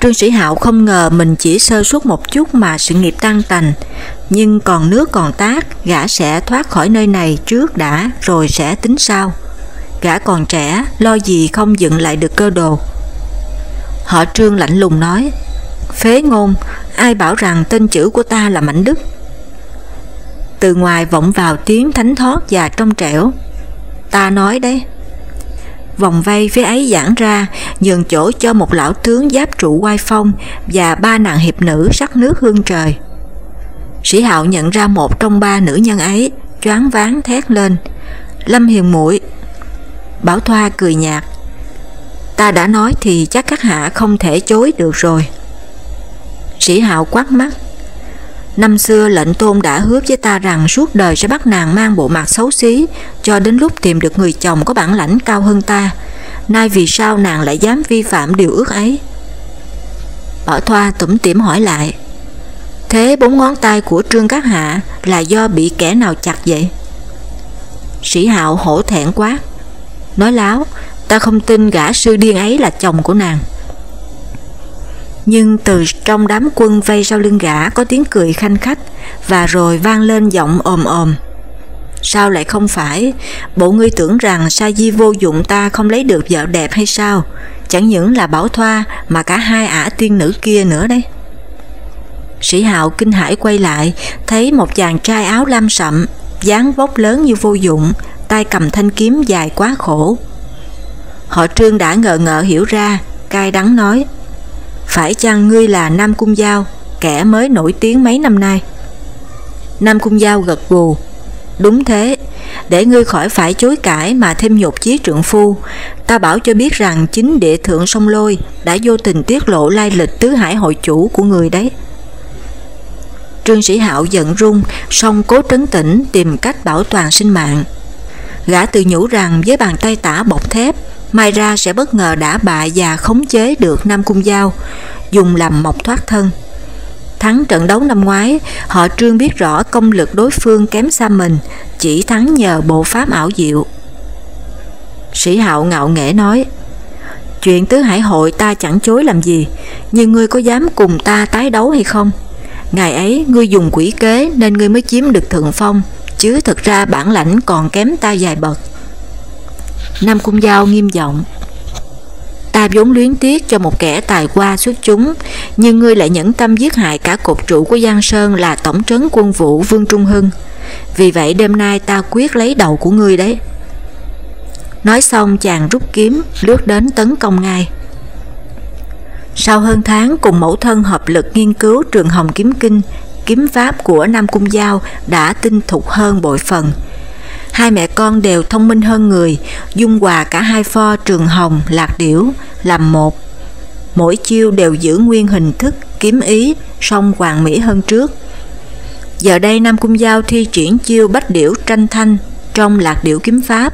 Trương Sĩ Hạo không ngờ mình chỉ sơ suất một chút mà sự nghiệp tan tành, nhưng còn nước còn tác, gã sẽ thoát khỏi nơi này trước đã rồi sẽ tính sau. Gã còn trẻ, lo gì không dựng lại được cơ đồ. Họ Trương lạnh lùng nói, phế ngôn, ai bảo rằng tên chữ của ta là Mạnh Đức? Từ ngoài vọng vào tiếng thánh thoát và trong trẻo. Ta nói đấy. Vòng vây phía ấy giãn ra, nhường chỗ cho một lão tướng giáp trụ quai phong và ba nàng hiệp nữ sắc nước hương trời. Sĩ Hạo nhận ra một trong ba nữ nhân ấy, choáng váng thét lên. Lâm Hiền muội Bảo Thoa cười nhạt. Ta đã nói thì chắc các hạ không thể chối được rồi. Sĩ Hạo quát mắt. Năm xưa lệnh tôn đã hứa với ta rằng suốt đời sẽ bắt nàng mang bộ mặt xấu xí cho đến lúc tìm được người chồng có bản lãnh cao hơn ta. Nay vì sao nàng lại dám vi phạm điều ước ấy? Bỏ Thoa tủm tỉm hỏi lại. Thế bốn ngón tay của Trương Các Hạ là do bị kẻ nào chặt vậy? Sĩ Hạo hổ thẹn quá. Nói láo, ta không tin gã sư điên ấy là chồng của nàng nhưng từ trong đám quân vây sau lưng gã có tiếng cười khanh khách và rồi vang lên giọng ồm ồm. Sao lại không phải? Bộ ngươi tưởng rằng Sa Di vô dụng ta không lấy được vợ đẹp hay sao? Chẳng những là bảo thoa mà cả hai ả tiên nữ kia nữa đấy. Sĩ Hạo kinh hãi quay lại, thấy một chàng trai áo lam sậm, dáng vóc lớn như vô dụng, tay cầm thanh kiếm dài quá khổ. Họ trương đã ngờ ngợ hiểu ra, cay đắng nói, phải chăng ngươi là Nam Cung Giao, kẻ mới nổi tiếng mấy năm nay? Nam Cung Giao gật gù. Đúng thế, để ngươi khỏi phải chối cãi mà thêm nhục chí trượng phu, ta bảo cho biết rằng chính địa thượng sông lôi đã vô tình tiết lộ lai lịch tứ hải hội chủ của người đấy. Trương Sĩ Hạo giận rung, song cố trấn tĩnh tìm cách bảo toàn sinh mạng. Gã tự nhủ rằng với bàn tay tả bọc thép, Mai ra sẽ bất ngờ đã bại và khống chế được Nam Cung Giao, dùng làm mộc thoát thân. Thắng trận đấu năm ngoái, họ trương biết rõ công lực đối phương kém xa mình, chỉ thắng nhờ bộ pháp ảo diệu. Sĩ Hạo ngạo nghễ nói, Chuyện tứ hải hội ta chẳng chối làm gì, nhưng ngươi có dám cùng ta tái đấu hay không? Ngày ấy ngươi dùng quỷ kế nên ngươi mới chiếm được thượng phong, chứ thực ra bản lãnh còn kém ta vài bậc. Nam Cung Giao nghiêm giọng Ta vốn luyến tiếc cho một kẻ tài qua xuất chúng, nhưng ngươi lại nhẫn tâm giết hại cả cột trụ của Giang Sơn là tổng trấn quân vũ Vương Trung Hưng. Vì vậy đêm nay ta quyết lấy đầu của ngươi đấy. Nói xong chàng rút kiếm, lướt đến tấn công ngay. Sau hơn tháng cùng mẫu thân hợp lực nghiên cứu trường Hồng Kiếm Kinh, kiếm pháp của Nam Cung Giao đã tinh thục hơn bội phần, Hai mẹ con đều thông minh hơn người, dung hòa cả hai pho trường hồng, lạc điểu, làm một. Mỗi chiêu đều giữ nguyên hình thức, kiếm ý, song hoàn mỹ hơn trước. Giờ đây Nam Cung Giao thi triển chiêu bách điểu tranh thanh trong lạc điểu kiếm pháp,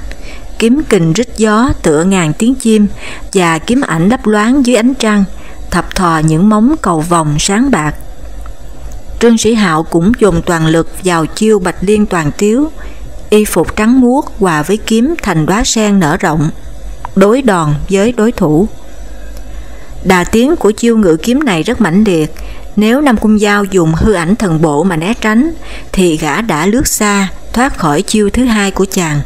kiếm kình rít gió tựa ngàn tiếng chim và kiếm ảnh đắp loáng dưới ánh trăng, thập thò những móng cầu vòng sáng bạc. Trương Sĩ Hạo cũng dùng toàn lực vào chiêu bạch liên toàn tiếu, y phục trắng muốt hòa với kiếm thành đóa sen nở rộng, đối đòn với đối thủ. Đà tiến của chiêu ngự kiếm này rất mãnh liệt, nếu Nam Cung Giao dùng hư ảnh thần bộ mà né tránh, thì gã đã lướt xa, thoát khỏi chiêu thứ hai của chàng.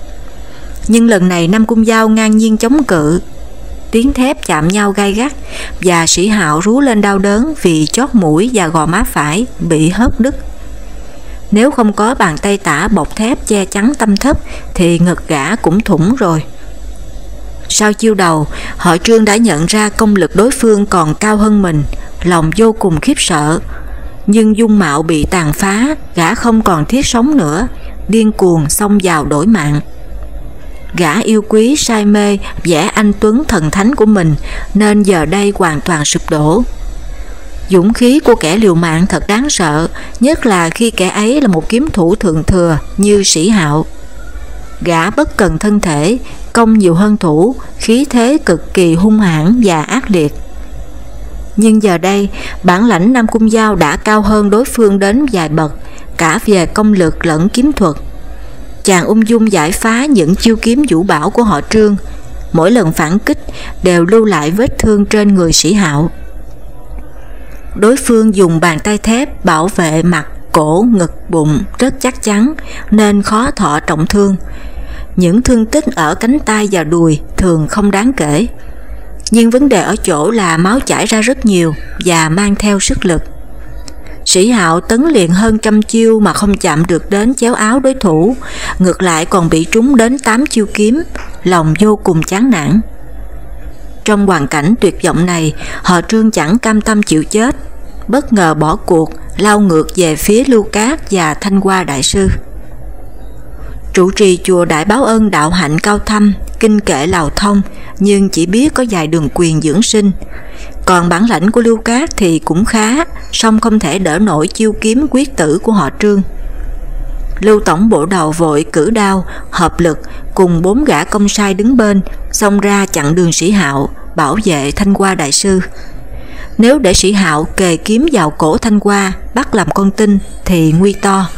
Nhưng lần này Nam Cung Giao ngang nhiên chống cự, tiếng thép chạm nhau gai gắt và sĩ hạo rú lên đau đớn vì chót mũi và gò má phải bị hớt đứt. Nếu không có bàn tay tả bọc thép che chắn tâm thấp thì ngực gã cũng thủng rồi. Sau chiêu đầu, họ trương đã nhận ra công lực đối phương còn cao hơn mình, lòng vô cùng khiếp sợ. Nhưng dung mạo bị tàn phá, gã không còn thiết sống nữa, điên cuồng xông vào đổi mạng. Gã yêu quý say mê vẻ anh tuấn thần thánh của mình nên giờ đây hoàn toàn sụp đổ. Dũng khí của kẻ liều mạng thật đáng sợ, nhất là khi kẻ ấy là một kiếm thủ thượng thừa như sĩ hạo. Gã bất cần thân thể, công nhiều hơn thủ, khí thế cực kỳ hung hãn và ác liệt. Nhưng giờ đây, bản lãnh Nam Cung Giao đã cao hơn đối phương đến vài bậc, cả về công lực lẫn kiếm thuật. Chàng ung dung giải phá những chiêu kiếm vũ bảo của họ trương, mỗi lần phản kích đều lưu lại vết thương trên người sĩ hạo. Đối phương dùng bàn tay thép bảo vệ mặt, cổ, ngực, bụng rất chắc chắn nên khó thọ trọng thương. Những thương tích ở cánh tay và đùi thường không đáng kể. Nhưng vấn đề ở chỗ là máu chảy ra rất nhiều và mang theo sức lực. Sĩ Hạo tấn liền hơn trăm chiêu mà không chạm được đến chéo áo đối thủ, ngược lại còn bị trúng đến 8 chiêu kiếm, lòng vô cùng chán nản. Trong hoàn cảnh tuyệt vọng này, họ trương chẳng cam tâm chịu chết, bất ngờ bỏ cuộc, lao ngược về phía Lưu Cát và Thanh Hoa Đại Sư. Trụ trì chùa Đại Báo Ân đạo hạnh cao thâm, kinh kệ lào thông, nhưng chỉ biết có vài đường quyền dưỡng sinh. Còn bản lãnh của Lưu Cát thì cũng khá, song không thể đỡ nổi chiêu kiếm quyết tử của họ Trương. Lưu Tổng bộ đầu vội cử đao, hợp lực cùng bốn gã công sai đứng bên, xông ra chặn đường sĩ hạo, bảo vệ Thanh Hoa Đại Sư. Nếu để sĩ hạo kề kiếm vào cổ Thanh Hoa bắt làm con tin thì nguy to.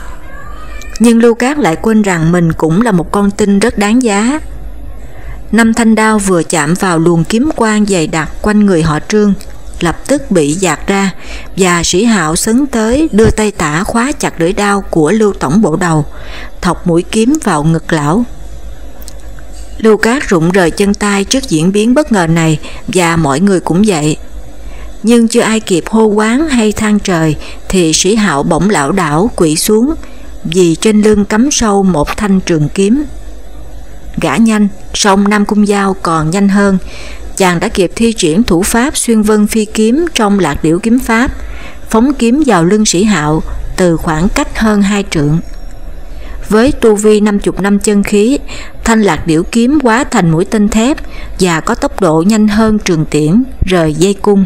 Nhưng Lưu Cát lại quên rằng mình cũng là một con tin rất đáng giá. Năm thanh đao vừa chạm vào luồng kiếm quang dày đặc quanh người họ trương, lập tức bị giạt ra và sĩ hạo sấn tới đưa tay tả khóa chặt lưỡi đao của Lưu Tổng Bộ Đầu, thọc mũi kiếm vào ngực lão. Lưu Cát rụng rời chân tay trước diễn biến bất ngờ này và mọi người cũng vậy. Nhưng chưa ai kịp hô quán hay than trời thì sĩ hạo bỗng lão đảo quỵ xuống vì trên lưng cắm sâu một thanh trường kiếm. Gã nhanh, song Nam Cung Giao còn nhanh hơn, chàng đã kịp thi triển thủ pháp xuyên vân phi kiếm trong lạc điểu kiếm pháp, phóng kiếm vào lưng sĩ hạo từ khoảng cách hơn hai trượng. Với tu vi 50 năm chân khí, thanh lạc điểu kiếm quá thành mũi tên thép và có tốc độ nhanh hơn trường tiễn rời dây cung.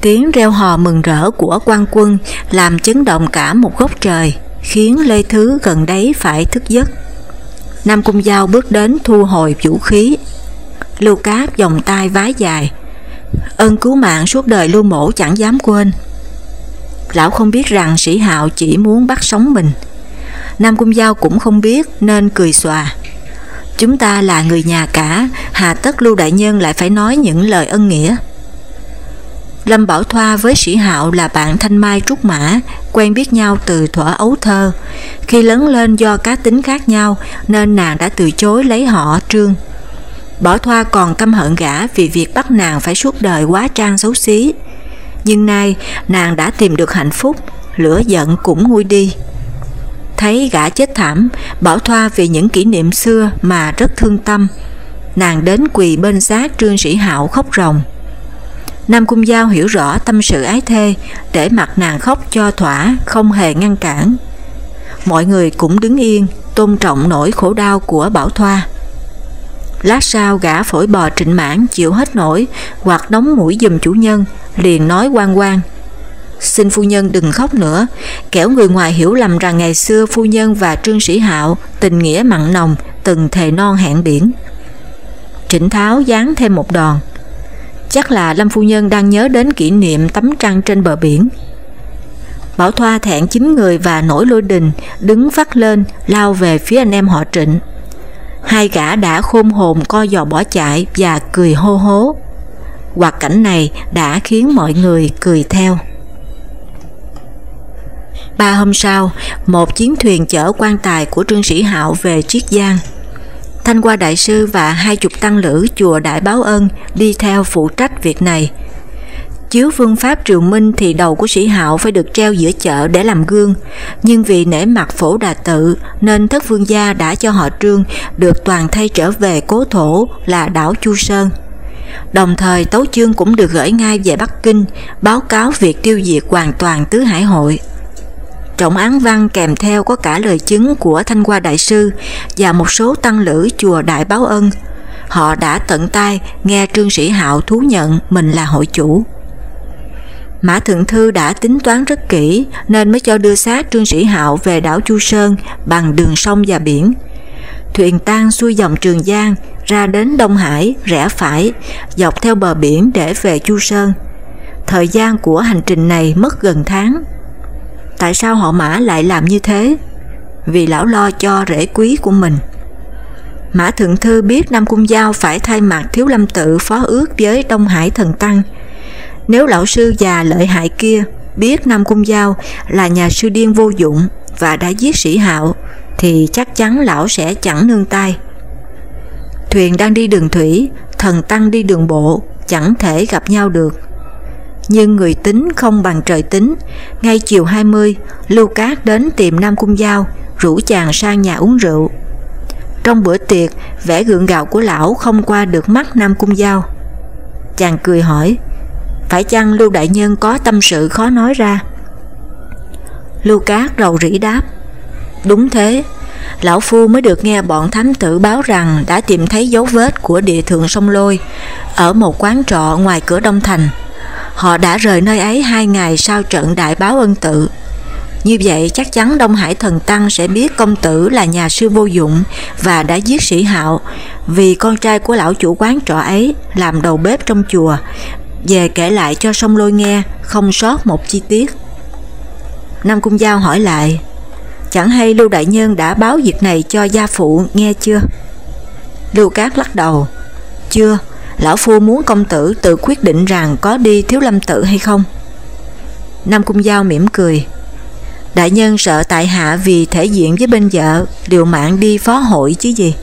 Tiếng reo hò mừng rỡ của quan quân làm chấn động cả một góc trời, khiến Lê Thứ gần đấy phải thức giấc. Nam Cung Giao bước đến thu hồi vũ khí. Lưu Cáp vòng tay vái dài. Ơn cứu mạng suốt đời Lưu Mổ chẳng dám quên. Lão không biết rằng sĩ hạo chỉ muốn bắt sống mình. Nam Cung Giao cũng không biết nên cười xòa. Chúng ta là người nhà cả, hà tất Lưu Đại Nhân lại phải nói những lời ân nghĩa. Lâm Bảo Thoa với Sĩ Hạo là bạn thanh mai trúc mã, quen biết nhau từ thuở ấu thơ. Khi lớn lên do cá tính khác nhau nên nàng đã từ chối lấy họ Trương. Bảo Thoa còn căm hận gã vì việc bắt nàng phải suốt đời quá trang xấu xí. Nhưng nay nàng đã tìm được hạnh phúc, lửa giận cũng nguôi đi. Thấy gã chết thảm, Bảo Thoa vì những kỷ niệm xưa mà rất thương tâm. Nàng đến quỳ bên xác Trương Sĩ Hạo khóc ròng. Nam Cung Giao hiểu rõ tâm sự ái thê, để mặt nàng khóc cho thỏa, không hề ngăn cản. Mọi người cũng đứng yên, tôn trọng nỗi khổ đau của Bảo Thoa. Lát sau gã phổi bò trịnh mãn chịu hết nổi, hoặc đóng mũi giùm chủ nhân, liền nói quan quan. Xin phu nhân đừng khóc nữa, kẻo người ngoài hiểu lầm rằng ngày xưa phu nhân và Trương Sĩ Hạo tình nghĩa mặn nồng, từng thề non hẹn biển. Trịnh Tháo dán thêm một đòn, Chắc là Lâm Phu Nhân đang nhớ đến kỷ niệm tấm trăng trên bờ biển. Bảo Thoa thẹn chín người và nổi lôi đình, đứng phát lên, lao về phía anh em họ trịnh. Hai gã đã khôn hồn co giò bỏ chạy và cười hô hố. Hoạt cảnh này đã khiến mọi người cười theo. Ba hôm sau, một chiến thuyền chở quan tài của Trương Sĩ Hạo về Triết Giang. Thanh Hoa Đại Sư và hai chục tăng lữ chùa Đại Báo Ân đi theo phụ trách việc này. Chiếu phương pháp triều minh thì đầu của sĩ hạo phải được treo giữa chợ để làm gương, nhưng vì nể mặt phổ đà tự nên thất vương gia đã cho họ trương được toàn thay trở về cố thổ là đảo Chu Sơn. Đồng thời Tấu Chương cũng được gửi ngay về Bắc Kinh báo cáo việc tiêu diệt hoàn toàn Tứ Hải Hội. Trọng án văn kèm theo có cả lời chứng của Thanh Hoa Đại Sư và một số tăng lữ chùa Đại Báo Ân. Họ đã tận tay nghe Trương Sĩ Hạo thú nhận mình là hội chủ. Mã Thượng Thư đã tính toán rất kỹ nên mới cho đưa xác Trương Sĩ Hạo về đảo Chu Sơn bằng đường sông và biển. Thuyền tan xuôi dòng Trường Giang ra đến Đông Hải, rẽ phải, dọc theo bờ biển để về Chu Sơn. Thời gian của hành trình này mất gần tháng. Tại sao họ Mã lại làm như thế? Vì lão lo cho rễ quý của mình. Mã Thượng Thư biết Nam Cung Giao phải thay mặt Thiếu Lâm Tự phó ước với Đông Hải Thần Tăng. Nếu lão sư già lợi hại kia biết Nam Cung Giao là nhà sư điên vô dụng và đã giết sĩ hạo, thì chắc chắn lão sẽ chẳng nương tay. Thuyền đang đi đường thủy, thần tăng đi đường bộ, chẳng thể gặp nhau được. Nhưng người tính không bằng trời tính, ngay chiều 20, Lưu Cát đến tìm Nam Cung Giao, rủ chàng sang nhà uống rượu. Trong bữa tiệc, vẻ gượng gạo của lão không qua được mắt Nam Cung Giao. Chàng cười hỏi, phải chăng Lưu Đại Nhân có tâm sự khó nói ra? Lưu Cát rầu rĩ đáp, đúng thế, Lão Phu mới được nghe bọn thám tử báo rằng đã tìm thấy dấu vết của địa thượng sông Lôi ở một quán trọ ngoài cửa Đông Thành. Họ đã rời nơi ấy hai ngày sau trận đại báo ân tự. Như vậy chắc chắn Đông Hải Thần Tăng sẽ biết công tử là nhà sư vô dụng và đã giết sĩ hạo vì con trai của lão chủ quán trọ ấy làm đầu bếp trong chùa về kể lại cho sông lôi nghe không sót một chi tiết. Nam Cung Giao hỏi lại Chẳng hay Lưu Đại Nhân đã báo việc này cho gia phụ nghe chưa? Lưu Cát lắc đầu Chưa, Lão Phu muốn công tử tự quyết định rằng có đi thiếu lâm tự hay không Nam Cung Giao mỉm cười Đại nhân sợ tại hạ vì thể diện với bên vợ Liều mạng đi phó hội chứ gì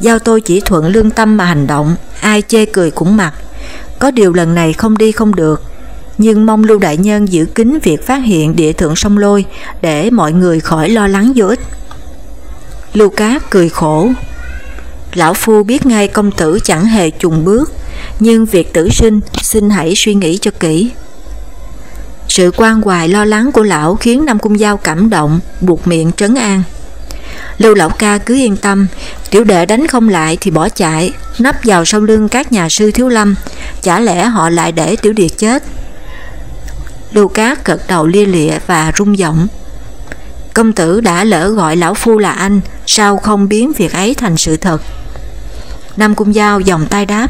Giao tôi chỉ thuận lương tâm mà hành động Ai chê cười cũng mặc có điều lần này không đi không được nhưng mong Lưu Đại Nhân giữ kín việc phát hiện địa thượng sông lôi để mọi người khỏi lo lắng vô ích. Lưu Cát cười khổ. Lão Phu biết ngay công tử chẳng hề trùng bước, nhưng việc tử sinh xin hãy suy nghĩ cho kỹ. Sự quan hoài lo lắng của lão khiến Nam Cung Giao cảm động, buộc miệng trấn an. Lưu lão ca cứ yên tâm, tiểu đệ đánh không lại thì bỏ chạy, nấp vào sau lưng các nhà sư thiếu lâm, chả lẽ họ lại để tiểu điệt chết. Lưu Cát gật đầu lia lịa và rung giọng. Công tử đã lỡ gọi lão phu là anh, sao không biến việc ấy thành sự thật? Nam Cung Giao dòng tay đáp,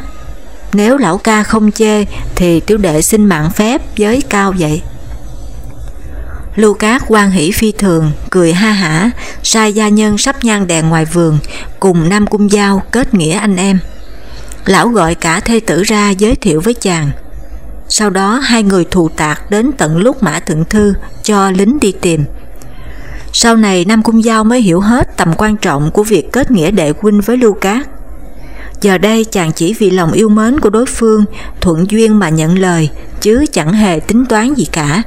nếu lão ca không chê thì tiểu đệ xin mạng phép với cao vậy. Lưu Cát quan hỷ phi thường, cười ha hả, sai gia nhân sắp nhang đèn ngoài vườn, cùng Nam Cung Giao kết nghĩa anh em. Lão gọi cả thê tử ra giới thiệu với chàng, sau đó hai người thù tạc đến tận lúc Mã Thượng Thư cho lính đi tìm. Sau này Nam Cung Giao mới hiểu hết tầm quan trọng của việc kết nghĩa đệ huynh với Lưu Cát. Giờ đây chàng chỉ vì lòng yêu mến của đối phương thuận duyên mà nhận lời chứ chẳng hề tính toán gì cả.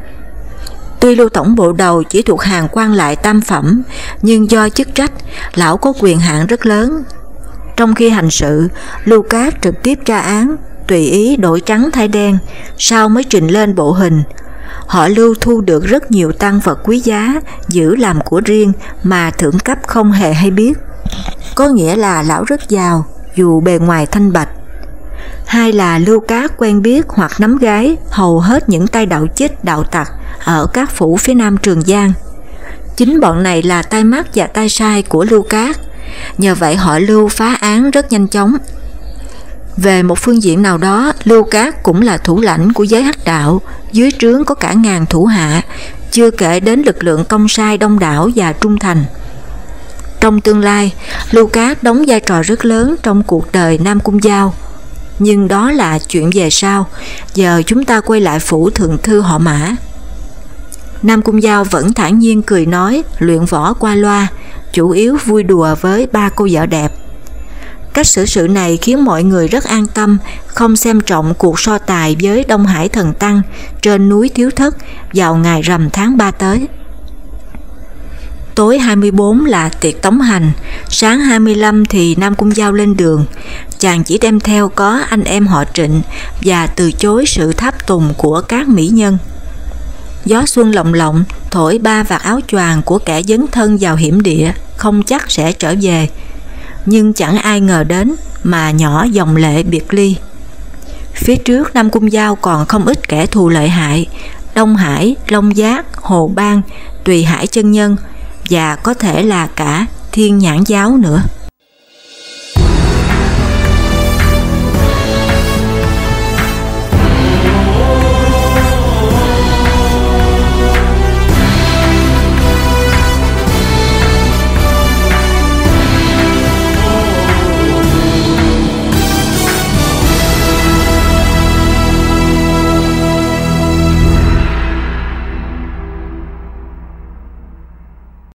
Tuy Lưu Tổng Bộ Đầu chỉ thuộc hàng quan lại tam phẩm nhưng do chức trách lão có quyền hạn rất lớn. Trong khi hành sự, Lưu Cát trực tiếp tra án tùy ý đổi trắng thay đen, sau mới trình lên bộ hình. Họ lưu thu được rất nhiều tăng vật quý giá, giữ làm của riêng mà thượng cấp không hề hay biết. Có nghĩa là lão rất giàu, dù bề ngoài thanh bạch. Hai là lưu cá quen biết hoặc nắm gái hầu hết những tay đạo chích đạo tặc ở các phủ phía nam Trường Giang. Chính bọn này là tay mắt và tay sai của Lưu Cát, nhờ vậy họ Lưu phá án rất nhanh chóng về một phương diện nào đó, Lưu Cát cũng là thủ lãnh của giới hắc đạo, dưới trướng có cả ngàn thủ hạ, chưa kể đến lực lượng công sai đông đảo và trung thành. Trong tương lai, Lưu Cát đóng vai trò rất lớn trong cuộc đời Nam Cung Giao. Nhưng đó là chuyện về sau, giờ chúng ta quay lại phủ thượng thư họ mã. Nam Cung Giao vẫn thản nhiên cười nói, luyện võ qua loa, chủ yếu vui đùa với ba cô vợ đẹp Cách xử sự này khiến mọi người rất an tâm, không xem trọng cuộc so tài với Đông Hải Thần Tăng trên núi Thiếu Thất vào ngày rằm tháng 3 tới. Tối 24 là tiệc tống hành, sáng 25 thì Nam Cung Giao lên đường. Chàng chỉ đem theo có anh em họ trịnh và từ chối sự tháp tùng của các mỹ nhân. Gió xuân lộng lộng thổi ba vạt áo choàng của kẻ dấn thân vào hiểm địa, không chắc sẽ trở về. Nhưng chẳng ai ngờ đến mà nhỏ dòng lệ biệt ly. Phía trước Nam Cung Giao còn không ít kẻ thù lợi hại, Đông Hải, Long Giác, Hồ Bang, Tùy Hải chân nhân và có thể là cả thiên nhãn giáo nữa.